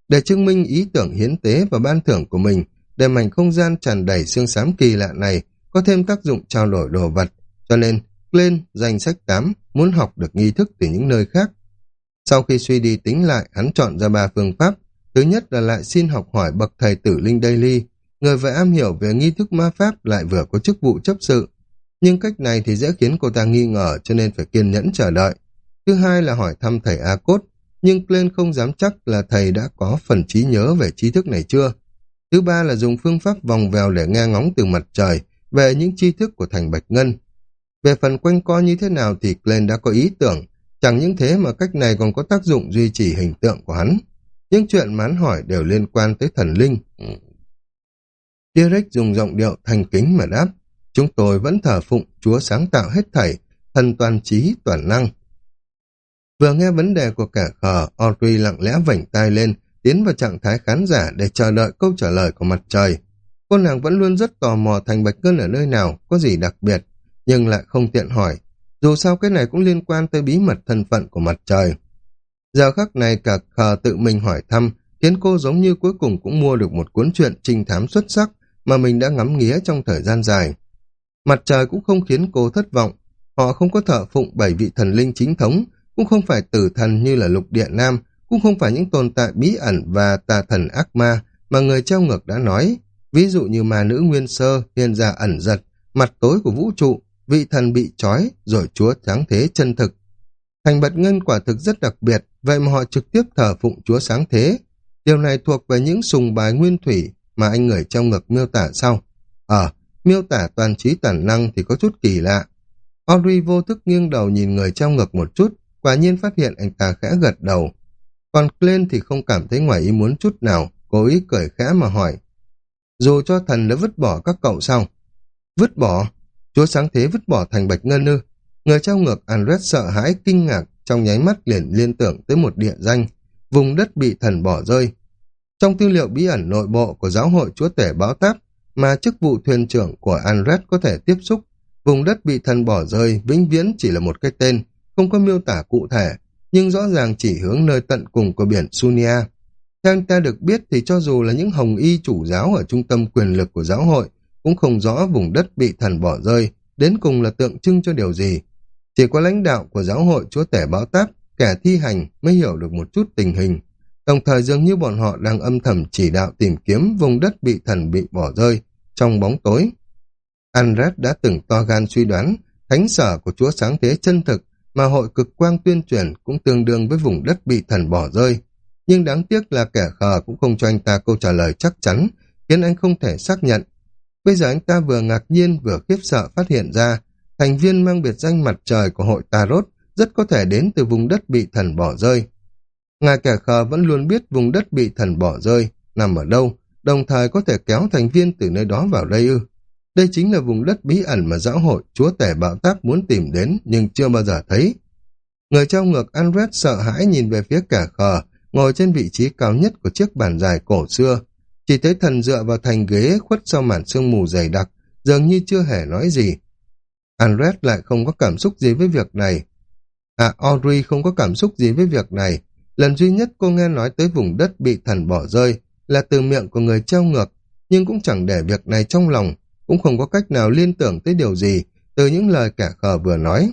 Để chứng minh ý tưởng hiến tế và ban thưởng của mình, để mảnh không gian tràn đầy xương xám kỳ lạ này có thêm tác dụng trao đổi đồ vật, cho nên lên danh sách 8 muốn học được nghi thức từ những nơi khác. Sau khi suy đi tính lại, hắn chọn ra ba phương pháp. Thứ nhất là lại xin học hỏi bậc thầy tử Linh Daily, người vừa am hiểu về nghi thức ma pháp lại vừa có chức vụ chấp sự. Nhưng cách này thì dễ khiến cô ta nghi ngờ cho nên phải kiên nhẫn chờ đợi. Thứ hai là hỏi thăm thầy A Cốt, nhưng Glenn không dám chắc là thầy đã có phần trí nhớ về trí thức này chưa. Thứ ba là dùng phương pháp vòng vèo để nghe ngóng từ mặt trời về những tri thức của thành Bạch Ngân. Về phần quanh co như thế nào thì Glenn đã có ý tưởng, chẳng những thế mà cách này còn có tác dụng duy trì hình tượng của hắn. Những chuyện mán hỏi đều liên quan tới thần linh. Derek dùng giọng điệu thành kính mà đáp, chúng tôi vẫn thờ phụng Chúa sáng tạo hết thảy, thần toàn trí, toàn năng. Vừa nghe vấn đề của cả khờ, Audrey lặng lẽ vảnh tay lên, tiến vào trạng thái khán giả để chờ đợi câu trả lời của mặt trời. Cô nàng vẫn luôn rất tò mò thành Bạch Ngân ở nơi nào, có gì đặc biệt, nhưng lại không tiện hỏi. Dù sao cái này cũng liên quan tới bí mật thân phận của mặt trời. Giờ khắc này cả khờ tự mình hỏi thăm, khiến cô giống như cuối cùng cũng mua được một cuốn truyện trinh thám xuất sắc mà mình đã ngắm nghía trong thời gian dài. Mặt trời cũng không khiến cô thất vọng. Họ không có thợ phụng bảy vị thần linh chính thống, cũng không phải tử thần như là lục địa nam, cũng không phải những tồn tại bí ẩn và tà thần ác ma mà người treo ngược đã nói, ví dụ như mà nữ nguyên sơ, hiền giả ẩn giật, mặt tối của vũ trụ, vị thần bị trói, rồi chúa sáng thế chân thực. Thành bật ngân quả thực rất đặc biệt, vậy mà họ trực tiếp thờ phụng chúa sáng thế. Điều này thuộc về những sùng bài nguyên thủy mà anh người trong ngực miêu tả sau. Ờ, miêu tả toàn trí tản năng thì có chút kỳ lạ. Audrey vô thức nghiêng đầu nhìn người trong ngực một chút, quả nhiên phát hiện anh ta khẽ gật đầu. Còn Glenn thì không cảm thấy ngoài ý muốn chút nào, cố ý cười khẽ mà hỏi. Dù cho thần đã vứt bỏ các cậu sao? Vứt bỏ? Chúa sáng thế vứt bỏ thành bạch ngân ư? Người trao ngược andres sợ hãi, kinh ngạc, trong nháy mắt liền liên tưởng tới một địa danh, vùng đất bị thần bỏ rơi. Trong tư liệu bí ẩn nội bộ của giáo hội chúa tể báo táp, mà chức vụ thuyền trưởng của andres có thể tiếp xúc, vùng đất bị thần bỏ rơi vĩnh viễn chỉ là một cái tên, không có miêu tả cụ thể, nhưng rõ ràng chỉ hướng nơi tận cùng của biển Sunia. Theo anh ta được biết thì cho dù là những hồng y chủ giáo ở trung tâm quyền lực của giáo hội, cũng không rõ vùng đất bị thần bỏ rơi, đến cùng là tượng trưng cho điều gì. Chỉ có lãnh đạo của giáo hội chúa tể báo táp kẻ thi hành mới hiểu được một chút tình hình. Đồng thời dường như bọn họ đang âm thầm chỉ đạo tìm kiếm vùng đất bị thần bị bỏ rơi trong bóng tối. Andrat đã từng to gan suy đoán thánh sở của Chúa Sáng Thế chân thực mà hội cực quang tuyên truyền cũng tương đương với vùng đất bị thần bỏ rơi. Nhưng đáng tiếc là kẻ khờ cũng không cho anh ta câu trả lời chắc chắn, khiến anh không thể xác nhận. Bây giờ anh ta vừa ngạc nhiên vừa khiếp sợ phát hiện ra, thành viên mang biệt danh mặt trời của hội Tarot rất có thể đến từ vùng đất bị thần bỏ rơi. Ngài kẻ khờ vẫn luôn biết vùng đất bị thần bỏ rơi, nằm ở đâu, đồng thời có thể kéo thành viên từ nơi đó vào đây ư. Đây chính là vùng đất bí ẩn mà giáo hội chúa tể bạo táp muốn tìm đến nhưng chưa bao giờ thấy. Người trong ngược Andret sợ hãi nhìn về phía kẻ khờ, ngồi trên vị trí cao nhất của chiếc bàn dài cổ xưa. Chỉ thấy thần dựa vào thành ghế khuất sau màn sương mù dày đặc, dường như chưa hề nói gì. Andret lại không có cảm xúc gì với việc này. À, Audrey không có cảm xúc gì với việc này. Lần duy nhất cô nghe nói tới vùng đất bị thần bỏ rơi là từ miệng của người treo ngược, nhưng cũng chẳng để việc này trong lòng, cũng không có cách nào liên tưởng tới điều gì từ những lời kẻ khờ vừa nói.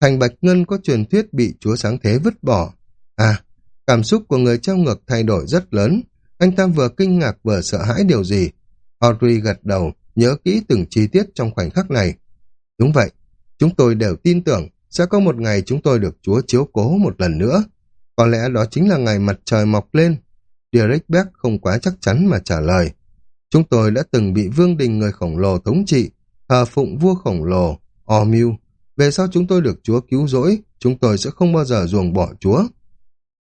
Thành Bạch Ngân có truyền thuyết bị Chúa Sáng Thế vứt bỏ. À, cảm xúc của người treo ngược thay đổi rất lớn. Anh ta vừa kinh ngạc vừa sợ hãi điều gì. Audrey gật đầu, nhớ kỹ từng chi tiết trong khoảnh khắc này. Đúng vậy, chúng tôi đều tin tưởng sẽ có một ngày chúng tôi được Chúa chiếu cố một lần nữa. Có lẽ đó chính là ngày mặt trời mọc lên. Derek Beck không quá chắc chắn mà trả lời. Chúng tôi đã từng bị vương đình người khổng lồ thống trị, thờ phụng vua khổng lồ, Ormưu. Về sau chúng tôi được Chúa cứu rỗi, chúng tôi sẽ không bao giờ ruồng bỏ Chúa.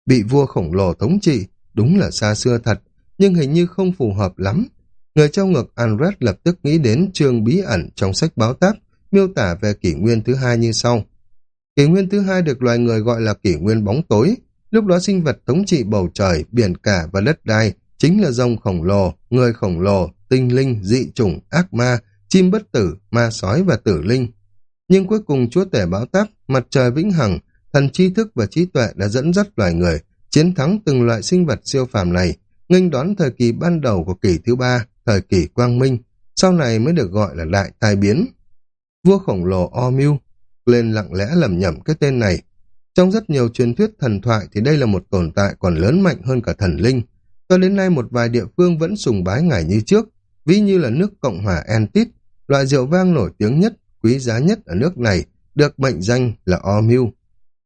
Bị vua khổng lồ thống trị, đúng là xa xưa thật, nhưng hình như không phù hợp lắm. Người trong ngực Andret lập tức nghĩ đến chương bí ẩn trong sách báo táp, miêu tả về kỷ nguyên thứ hai như sau. Kỷ nguyên thứ hai được loài người gọi là kỷ nguyên bóng tối, lúc đó sinh vật thống trị bầu trời, biển cả và đất đai chính là rồng khổng lồ, người khổng lồ, tinh linh, dị chủng, ác ma, chim bất tử, ma sói và tử linh. Nhưng cuối cùng chúa tể báo táp, mặt trời vĩnh hằng, thần tri thức và trí tuệ đã dẫn dắt loài người, chiến thắng từng loại sinh vật siêu phàm này, nghênh đón thời kỳ ban đầu của kỷ thứ ba, thời kỳ quang minh, sau này mới được gọi là đại tai biến. Vua khổng lồ Omiu lên lặng lẽ lầm nhầm cái tên này. Trong rất nhiều truyền thuyết thần thoại thì đây là một tồn tại còn lớn mạnh hơn cả thần linh. Cho đến nay một vài địa phương vẫn sùng bái ngài như trước, ví như là nước Cộng hòa Entit, loại rượu vang nổi tiếng nhất, quý giá nhất ở nước này, được mệnh danh là Omiu.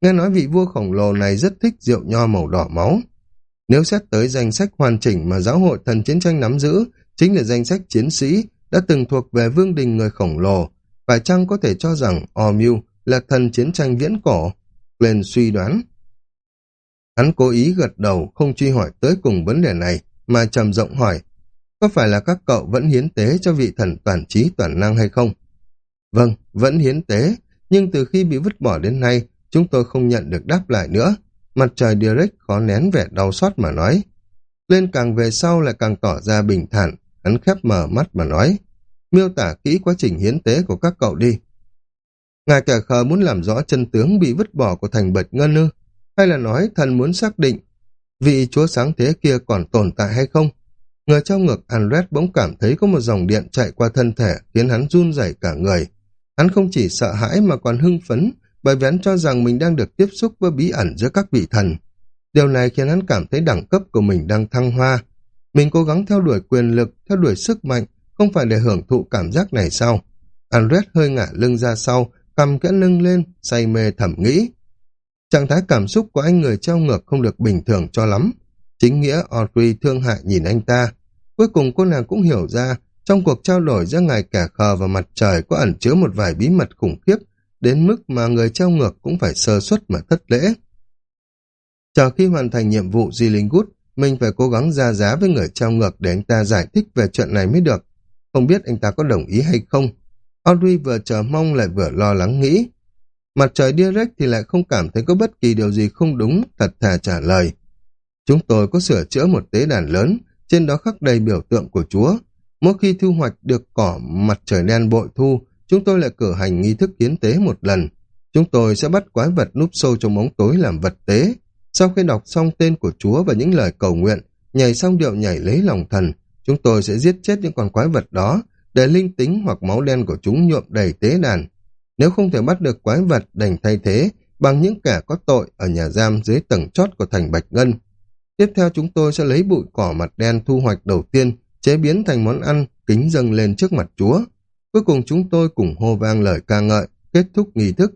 Nghe nói vị vua khổng lồ này rất thích rượu nho màu đỏ máu. Nếu xét tới danh sách hoàn chỉnh mà giáo hội thần chiến tranh nắm giữ, chính là danh sách chiến sĩ đã từng thuộc về vương đình người khổng lồ, phải chăng có thể cho rằng Ormưu là thần chiến tranh viễn cổ? Lên suy đoán. Hắn cố ý gật đầu không truy hỏi tới cùng vấn đề này, mà trầm rộng hỏi, có phải là các cậu vẫn hiến tế cho vị thần toàn trí toàn năng hay không? Vâng, vẫn hiến tế, nhưng từ khi bị vứt bỏ đến nay, chúng tôi không nhận được đáp lại nữa. Mặt trời Derek khó nén vẻ đau xót mà nói. Lên càng về sau lại càng tỏ ra bình thản, hắn khép mở mắt mà nói. Miêu tả kỹ quá trình hiến tế của các cậu đi. Ngài kẻ khờ muốn làm rõ chân tướng bị vứt bỏ của thành bạch ngân ư? Hay là nói thần muốn xác định vị chúa sáng thế kia còn tồn tại hay không? Người trong ngực Andret bỗng cảm thấy có một dòng điện chạy qua thân thể khiến hắn run rẩy cả người. Hắn không chỉ sợ hãi mà còn hưng phấn bởi vì hắn cho rằng mình đang được tiếp xúc với bí ẩn giữa các vị thần. Điều này khiến hắn cảm thấy đẳng cấp của mình đang thăng hoa. Mình cố gắng theo đuổi quyền lực, theo đuổi sức mạnh, không phải để hưởng thụ cảm giác này sao? Andres hơi ngả lưng ra sau, cầm kẽ lưng lên, say mê thẩm nghĩ. Trạng thái cảm xúc của anh người treo ngược không được bình thường cho lắm. Chính nghĩa Audrey thương hại nhìn anh ta. Cuối cùng cô nàng cũng hiểu ra, trong cuộc trao đổi giữa ngài kẻ khờ và mặt trời có ẩn chứa một vài bí mật khủng khiếp, đến mức mà người treo ngược cũng phải sơ suất mà thất lễ. Chờ khi hoàn thành nhiệm vụ di linh gút, mình phải cố gắng ra giá với người treo ngược để anh ta giải thích về chuyện này mới được. Không biết anh ta có đồng ý hay không. Audrey vừa chờ mong lại vừa lo lắng nghĩ. Mặt trời direct thì lại không cảm thấy có bất kỳ điều gì không đúng, thật thà trả lời. Chúng tôi có sửa chữa một tế đàn lớn, trên đó khắc đầy biểu tượng của Chúa. Mỗi khi thu hoạch được cỏ mặt trời đen bội thu, chúng tôi lại cử hành nghi thức kiến tế một lần. Chúng tôi sẽ bắt quái vật núp sâu trong bóng tối làm vật tế. Sau khi đọc xong tên của Chúa và những lời cầu nguyện, nhảy xong điệu nhảy lấy lòng thần, chúng tôi sẽ giết chết những con quái vật đó, để linh tính hoặc máu đen của chúng nhuộm đầy tế đàn. Nếu không thể bắt được quái vật đành thay thế bằng những kẻ có tội ở nhà giam dưới tầng chót của thành Bạch Ngân. Tiếp theo chúng tôi sẽ lấy bụi cỏ mặt đen thu hoạch đầu tiên, chế biến thành món ăn, kính dâng lên trước mặt Chúa. Cuối cùng chúng tôi cùng hô vang lời ca ngợi, kết thúc nghi thức.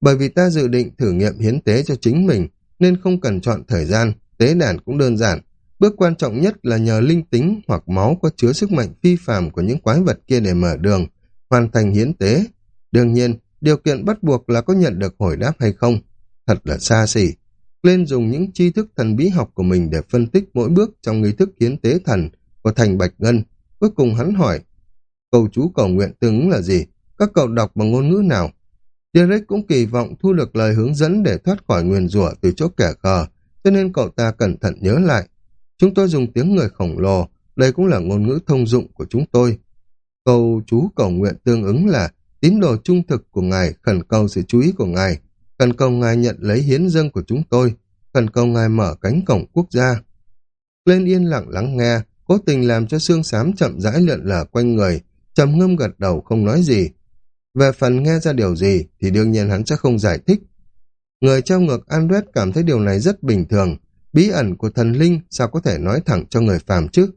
Bởi vì ta dự định thử nghiệm hiến tế cho chính mình, nên không cần chọn thời gian, tế đàn cũng đơn giản. Bước quan trọng nhất là nhờ linh tính hoặc máu có chứa sức mạnh phi phàm của những quái vật kia để mở đường, hoàn thành hiến tế. Đương nhiên, điều kiện bắt buộc là có nhận được hồi đáp hay không. Thật là xa xỉ. Lên dùng những tri thức thần bí học của mình để phân tích mỗi bước trong nghi thức hiến tế thần của thành Bạch Ngân. Cuối cùng hắn hỏi, câu chú cầu nguyện tương ứng là gì? Các cậu đọc bằng ngôn ngữ nào? Derek cũng kỳ vọng thu được lời hướng dẫn để thoát khỏi nguyền rủa từ chỗ kẻ khờ, cho nên cậu ta cẩn thận nhớ lại. Chúng tôi dùng tiếng người khổng lồ, đây cũng là ngôn ngữ thông dụng của chúng tôi. Câu chú cầu nguyện tương ứng là tín đồ trung thực của Ngài khẩn cầu sự chú ý của Ngài, khẩn cầu Ngài nhận lấy hiến dâng của chúng tôi, khẩn cầu Ngài mở cánh cổng quốc gia. Lên yên lặng lắng nghe, cố tình làm cho xương xám chậm rãi lượn lờ quanh người, trầm ngâm gật đầu không nói gì. Về phần nghe ra điều gì thì đương nhiên hắn sẽ không giải thích. Người trao ngược Andret cảm thấy điều này rất bình thường, bí ẩn của thần linh sao có thể nói thẳng cho người phàm chứ.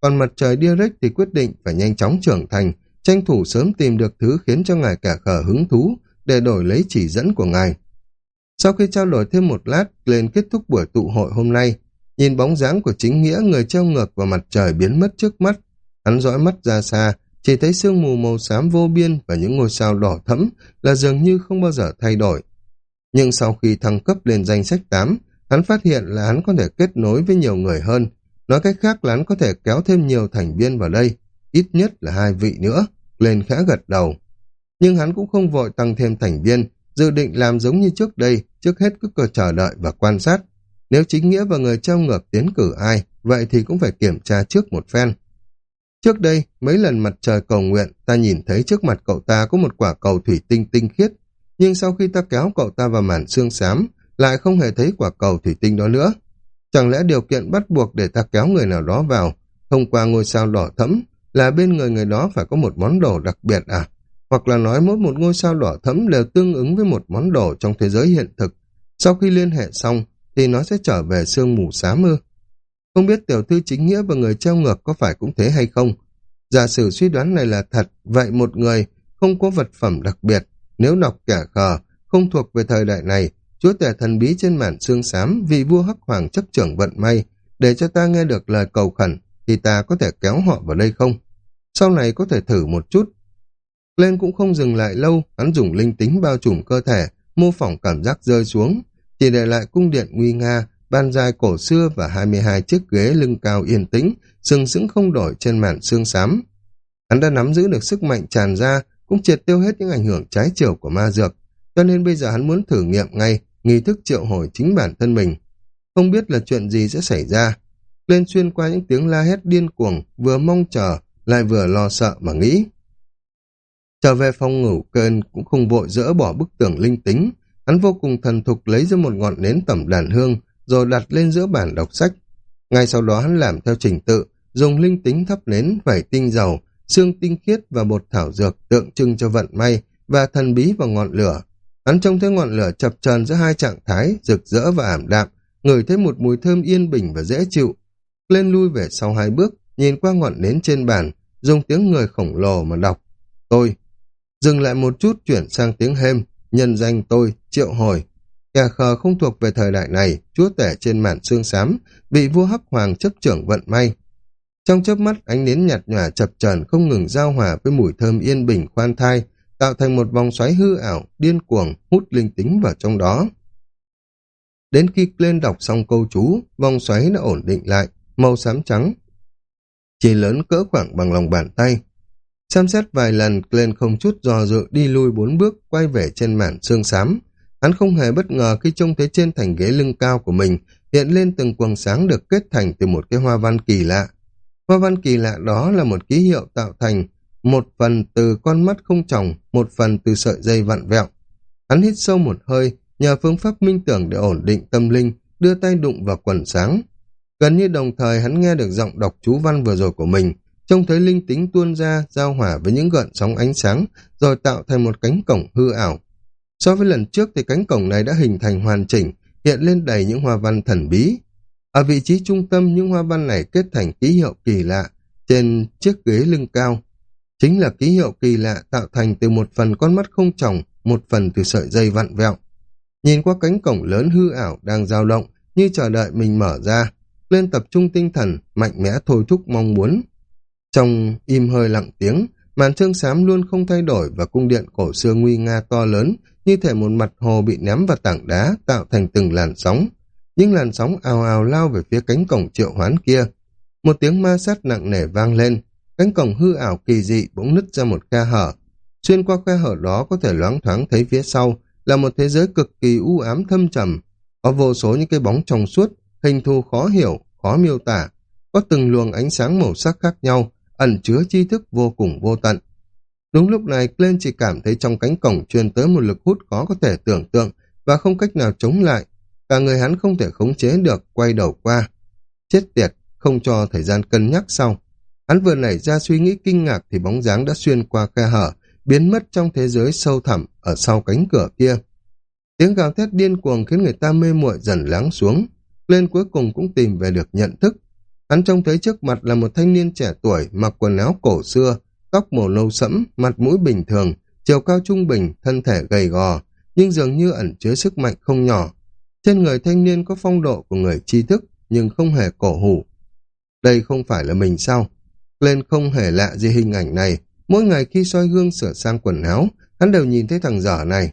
Còn mặt trời Direct thì quyết định phải nhanh chóng trưởng thành, tranh thủ sớm tìm được thứ khiến cho ngài cả khờ hứng thú để đổi lấy chỉ dẫn của ngài. Sau khi trao đổi thêm một lát, lên kết thúc buổi tụ hội hôm nay, nhìn bóng dáng của chính nghĩa người treo ngược vào mặt trời biến mất trước mắt. Hắn dõi mắt ra xa, chỉ thấy sương mù màu xám vô biên và những ngôi sao đỏ thẫm là dường như không bao giờ thay đổi. Nhưng sau khi thăng cấp lên danh sách 8, hắn phát hiện là hắn có thể kết nối với nhiều người hơn. Nói cách khác là hắn có thể kéo thêm nhiều thành viên vào đây, ít nhất là hai vị nữa. Lên khẽ gật đầu. Nhưng hắn cũng không vội tăng thêm thành viên, dự định làm giống như trước đây, trước hết cứ cờ chờ đợi và quan sát. Nếu chính nghĩa và người trao ngược tiến cử ai, vậy thì cũng phải kiểm tra trước một phen. Trước đây, mấy lần mặt trời cầu nguyện, ta nhìn thấy trước mặt cậu ta có một quả cầu thủy tinh tinh khiết, nhưng sau khi ta kéo cậu ta vào màn xương xám, lại không hề thấy quả cầu thủy tinh đó nữa. Chẳng lẽ điều kiện bắt buộc để ta kéo người nào đó vào, thông qua ngôi sao đỏ thẫm, là bên người người đó phải có một món đồ đặc biệt à? Hoặc là nói mỗi một ngôi sao đỏ thẫm đều tương ứng với một món đồ trong thế giới hiện thực. Sau khi liên hệ xong, thì nó sẽ trở về sương mù xám ư. Không biết tiểu thư chính nghĩa và người treo ngược có phải cũng thế hay không? Giả sử suy đoán này là thật, vậy một người không có vật phẩm đặc biệt, nếu đọc kẻ khờ, không thuộc về thời đại này, chúa tể thần bí trên màn xương xám, vị vua hắc hoàng chấp trưởng vận may, để cho ta nghe được lời cầu khẩn, thì ta có thể kéo họ vào đây không? Sau này có thể thử một chút. Lên cũng không dừng lại lâu, hắn dùng linh tính bao trùm cơ thể, mô phỏng cảm giác rơi xuống, chỉ để lại cung điện nguy nga, ban dài cổ xưa và 22 chiếc ghế lưng cao yên tĩnh, sừng sững không đổi trên màn xương xám. Hắn đã nắm giữ được sức mạnh tràn ra, cũng triệt tiêu hết những ảnh hưởng trái chiều của ma dược, cho nên bây giờ hắn muốn thử nghiệm ngay nghi thức triệu hồi chính bản thân mình. Không biết là chuyện gì sẽ xảy ra. Lên xuyên qua những tiếng la hét điên cuồng, vừa mong chờ, lại vừa lo sợ mà nghĩ. Trở về phòng ngủ, cơn cũng không vội dỡ bỏ bức tường linh tính. Hắn vô cùng thần thục lấy ra một ngọn nến tẩm đàn hương, rồi đặt lên giữa bản đọc sách. Ngay sau đó hắn làm theo trình tự, dùng linh tính thắp nến, vẩy tinh dầu, xương tinh khiết và bột thảo dược tượng trưng cho vận may và thần bí vào ngọn lửa. Hắn trông thấy ngọn lửa chập trần giữa hai trạng thái, rực rỡ và ảm đạm, ngửi thấy một mùi thơm yên bình và dễ chịu. Lên lui về sau hai bước, nhìn qua ngọn nến trên bàn, dùng tiếng người khổng lồ mà đọc. Tôi. Dừng lại một chút chuyển sang tiếng hêm, nhân danh tôi, triệu hồi. Kẻ khờ không thuộc về thời đại này, chúa tể trên màn xương xám, bị vua hắc hoàng chấp trưởng vận may. Trong chớp mắt, ánh nến nhạt nhòa chập chờn không ngừng giao hòa với mùi thơm yên bình khoan thai, tạo thành một vòng xoáy hư ảo, điên cuồng, hút linh tính vào trong đó. Đến khi lên đọc xong câu chú, vòng xoáy đã ổn định lại, màu xám trắng. Chỉ lớn cỡ khoảng bằng lòng bàn tay. Xem xét vài lần, Glenn không chút do dự đi lui bốn bước, quay về trên màn xương xám. Hắn không hề bất ngờ khi trông thấy trên thành ghế lưng cao của mình hiện lên từng quầng sáng được kết thành từ một cái hoa văn kỳ lạ. Hoa văn kỳ lạ đó là một ký hiệu tạo thành một phần từ con mắt không tròng, một phần từ sợi dây vặn vẹo. Hắn hít sâu một hơi, nhờ phương pháp minh tưởng để ổn định tâm linh, đưa tay đụng vào quần sáng. Gần như đồng thời hắn nghe được giọng đọc chú văn vừa rồi của mình, trông thấy linh tính tuôn ra, giao hòa với những gợn sóng ánh sáng, rồi tạo thành một cánh cổng hư ảo. So với lần trước thì cánh cổng này đã hình thành hoàn chỉnh, hiện lên đầy những hoa văn thần bí. Ở vị trí trung tâm những hoa văn này kết thành ký hiệu kỳ lạ trên chiếc ghế lưng cao. Chính là ký hiệu kỳ lạ tạo thành từ một phần con mắt không tròng, một phần từ sợi dây vặn vẹo. Nhìn qua cánh cổng lớn hư ảo đang dao động, như chờ đợi mình mở ra, lên tập trung tinh thần, mạnh mẽ thôi thúc mong muốn. Trong im hơi lặng tiếng, màn trương xám luôn không thay đổi và cung điện cổ xưa nguy nga to lớn, như thể một mặt hồ bị ném vào tảng đá tạo thành từng làn sóng. Những làn sóng ào ào lao về phía cánh cổng triệu hoán kia. Một tiếng ma sát nặng nề vang lên, cánh cổng hư ảo kỳ dị bỗng nứt ra một khe hở. Xuyên qua khe hở đó có thể loáng thoáng thấy phía sau là một thế giới cực kỳ u ám thâm trầm, có vô số những cái bóng trong suốt, hình thù khó hiểu, khó miêu tả, có từng luồng ánh sáng màu sắc khác nhau, ẩn chứa tri thức vô cùng vô tận. Đúng lúc này, Glenn chỉ cảm thấy trong cánh cổng truyền tới một lực hút khó có thể tưởng tượng và không cách nào chống lại. Cả người hắn không thể khống chế được, quay đầu qua. Chết tiệt, không cho thời gian cân nhắc sau. Hắn vừa nảy ra suy nghĩ kinh ngạc thì bóng dáng đã xuyên qua khe hở, biến mất trong thế giới sâu thẳm ở sau cánh cửa kia. Tiếng gào thét điên cuồng khiến người ta mê muội dần lắng xuống. Lên cuối cùng cũng tìm về được nhận thức. Hắn trông thấy trước mặt là một thanh niên trẻ tuổi mặc quần áo cổ xưa, tóc màu nâu sẫm, mặt mũi bình thường, chiều cao trung bình, thân thể gầy gò, nhưng dường như ẩn chứa sức mạnh không nhỏ. Trên người thanh niên có phong độ của người tri thức, nhưng không hề cổ hủ. Đây không phải là mình sao? Lên không hề lạ gì hình ảnh này. Mỗi ngày khi soi gương sửa sang quần áo, hắn đều nhìn thấy thằng dở này.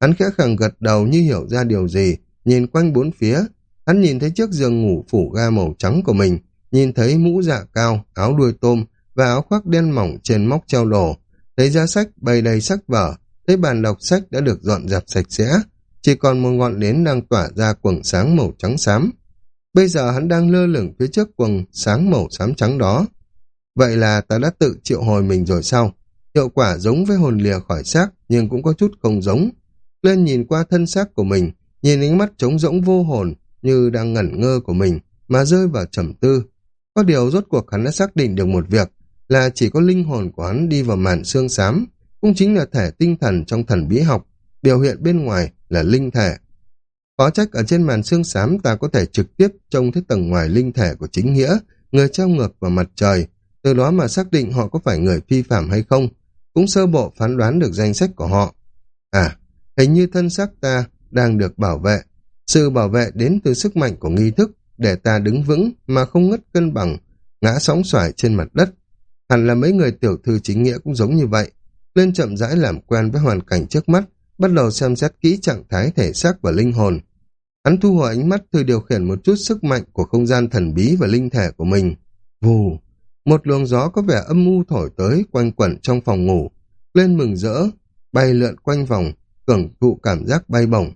Hắn khẽ khàng gật đầu như hiểu ra điều gì, nhìn quanh bốn phía. Hắn nhìn thấy chiếc giường ngủ phủ ga màu trắng của mình, nhìn thấy mũ dạ cao, áo đuôi tôm và áo khoác đen mỏng trên móc treo đồ. Thấy giá sách bày đầy sách vở, thấy bàn đọc sách đã được dọn dẹp sạch sẽ, chỉ còn một ngọn nến đang tỏa ra quầng sáng màu trắng xám. Bây giờ hắn đang lơ lửng phía trước quầng sáng màu xám trắng đó. Vậy là ta đã tự triệu hồi mình rồi sao? Hiệu quả giống với hồn lìa khỏi xác, nhưng cũng có chút không giống. Lên nhìn qua thân xác của mình, nhìn ánh mắt trống rỗng vô hồn, như đang ngẩn ngơ của mình, mà rơi vào trầm tư. Có điều rốt cuộc hắn đã xác định được một việc, là chỉ có linh hồn của hắn đi vào màn xương xám, cũng chính là thể tinh thần trong thần bí học, biểu hiện bên ngoài là linh thể. Có trách ở trên màn xương xám ta có thể trực tiếp trông thấy tầng ngoài linh thể của chính nghĩa, người treo ngược vào mặt trời, từ đó mà xác định họ có phải người phi phạm hay không, cũng sơ bộ phán đoán được danh sách của họ. À, hình như thân xác ta đang được bảo vệ. Sự bảo vệ đến từ sức mạnh của nghi thức để ta đứng vững mà không ngất cân bằng, ngã sóng xoài trên mặt đất. Hẳn là mấy người tiểu thư chính nghĩa cũng giống như vậy. Lên chậm rãi làm quen với hoàn cảnh trước mắt, bắt đầu xem xét kỹ trạng thái thể xác và linh hồn. Hắn thu hồi ánh mắt từ điều khiển một chút sức mạnh của không gian thần bí và linh thể của mình. Vù! Một luồng gió có vẻ âm u thổi tới quanh quẩn trong phòng ngủ. Lên mừng rỡ, bay lượn quanh vòng, hưởng thụ cảm giác bay bổng.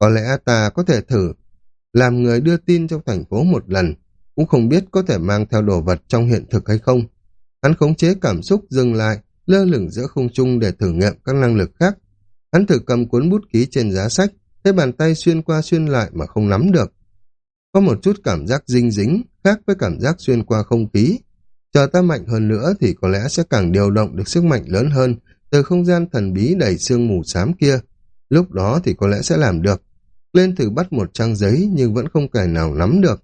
Có lẽ ta có thể thử làm người đưa tin trong thành phố một lần, cũng không biết có thể mang theo đồ vật trong hiện thực hay không. Hắn khống chế cảm xúc dừng lại, lơ lửng giữa không trung để thử nghiệm các năng lực khác. Hắn thử cầm cuốn bút ký trên giá sách, thấy bàn tay xuyên qua xuyên lại mà không nắm được. Có một chút cảm giác dinh dính, khác với cảm giác xuyên qua không khí. Chờ ta mạnh hơn nữa thì có lẽ sẽ càng điều động được sức mạnh lớn hơn từ không gian thần bí đầy sương mù xám kia. Lúc đó thì có lẽ sẽ làm được. Lên thử bắt một trang giấy nhưng vẫn không kẻ nào nắm được.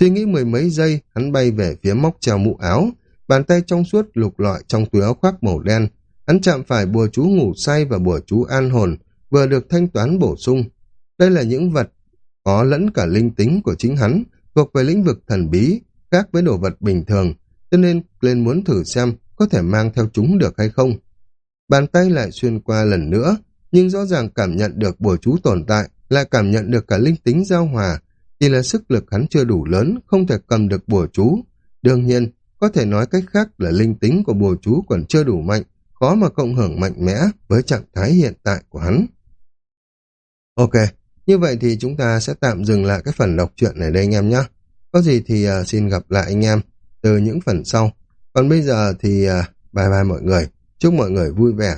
Suy nghĩ mười mấy giây, hắn bay về phía móc treo mũ áo, bàn tay trong suốt lục lọi trong túi áo khoác màu đen. Hắn chạm phải bùa chú ngủ say và bùa chú an hồn, vừa được thanh toán bổ sung. Đây là những vật có lẫn cả linh tính của chính hắn, thuộc về lĩnh vực thần bí, khác với đồ vật bình thường, cho nên lên muốn thử xem có thể mang theo chúng được hay không. Bàn tay lại xuyên qua lần nữa, nhưng rõ ràng cảm nhận được bùa chú tồn tại, là cảm nhận được cả linh tính giao hòa, chỉ là sức lực hắn chưa đủ lớn, không thể cầm được bùa chú. Đương nhiên, có thể nói cách khác là linh tính của bùa chú còn chưa đủ mạnh, khó mà cộng hưởng mạnh mẽ với trạng thái hiện tại của hắn. Ok, như vậy thì chúng ta sẽ tạm dừng lại cái phần đọc truyện này đây anh em nhé. Có gì thì uh, xin gặp lại anh em từ những phần sau. Còn bây giờ thì uh, bye bye mọi người. Chúc mọi người vui vẻ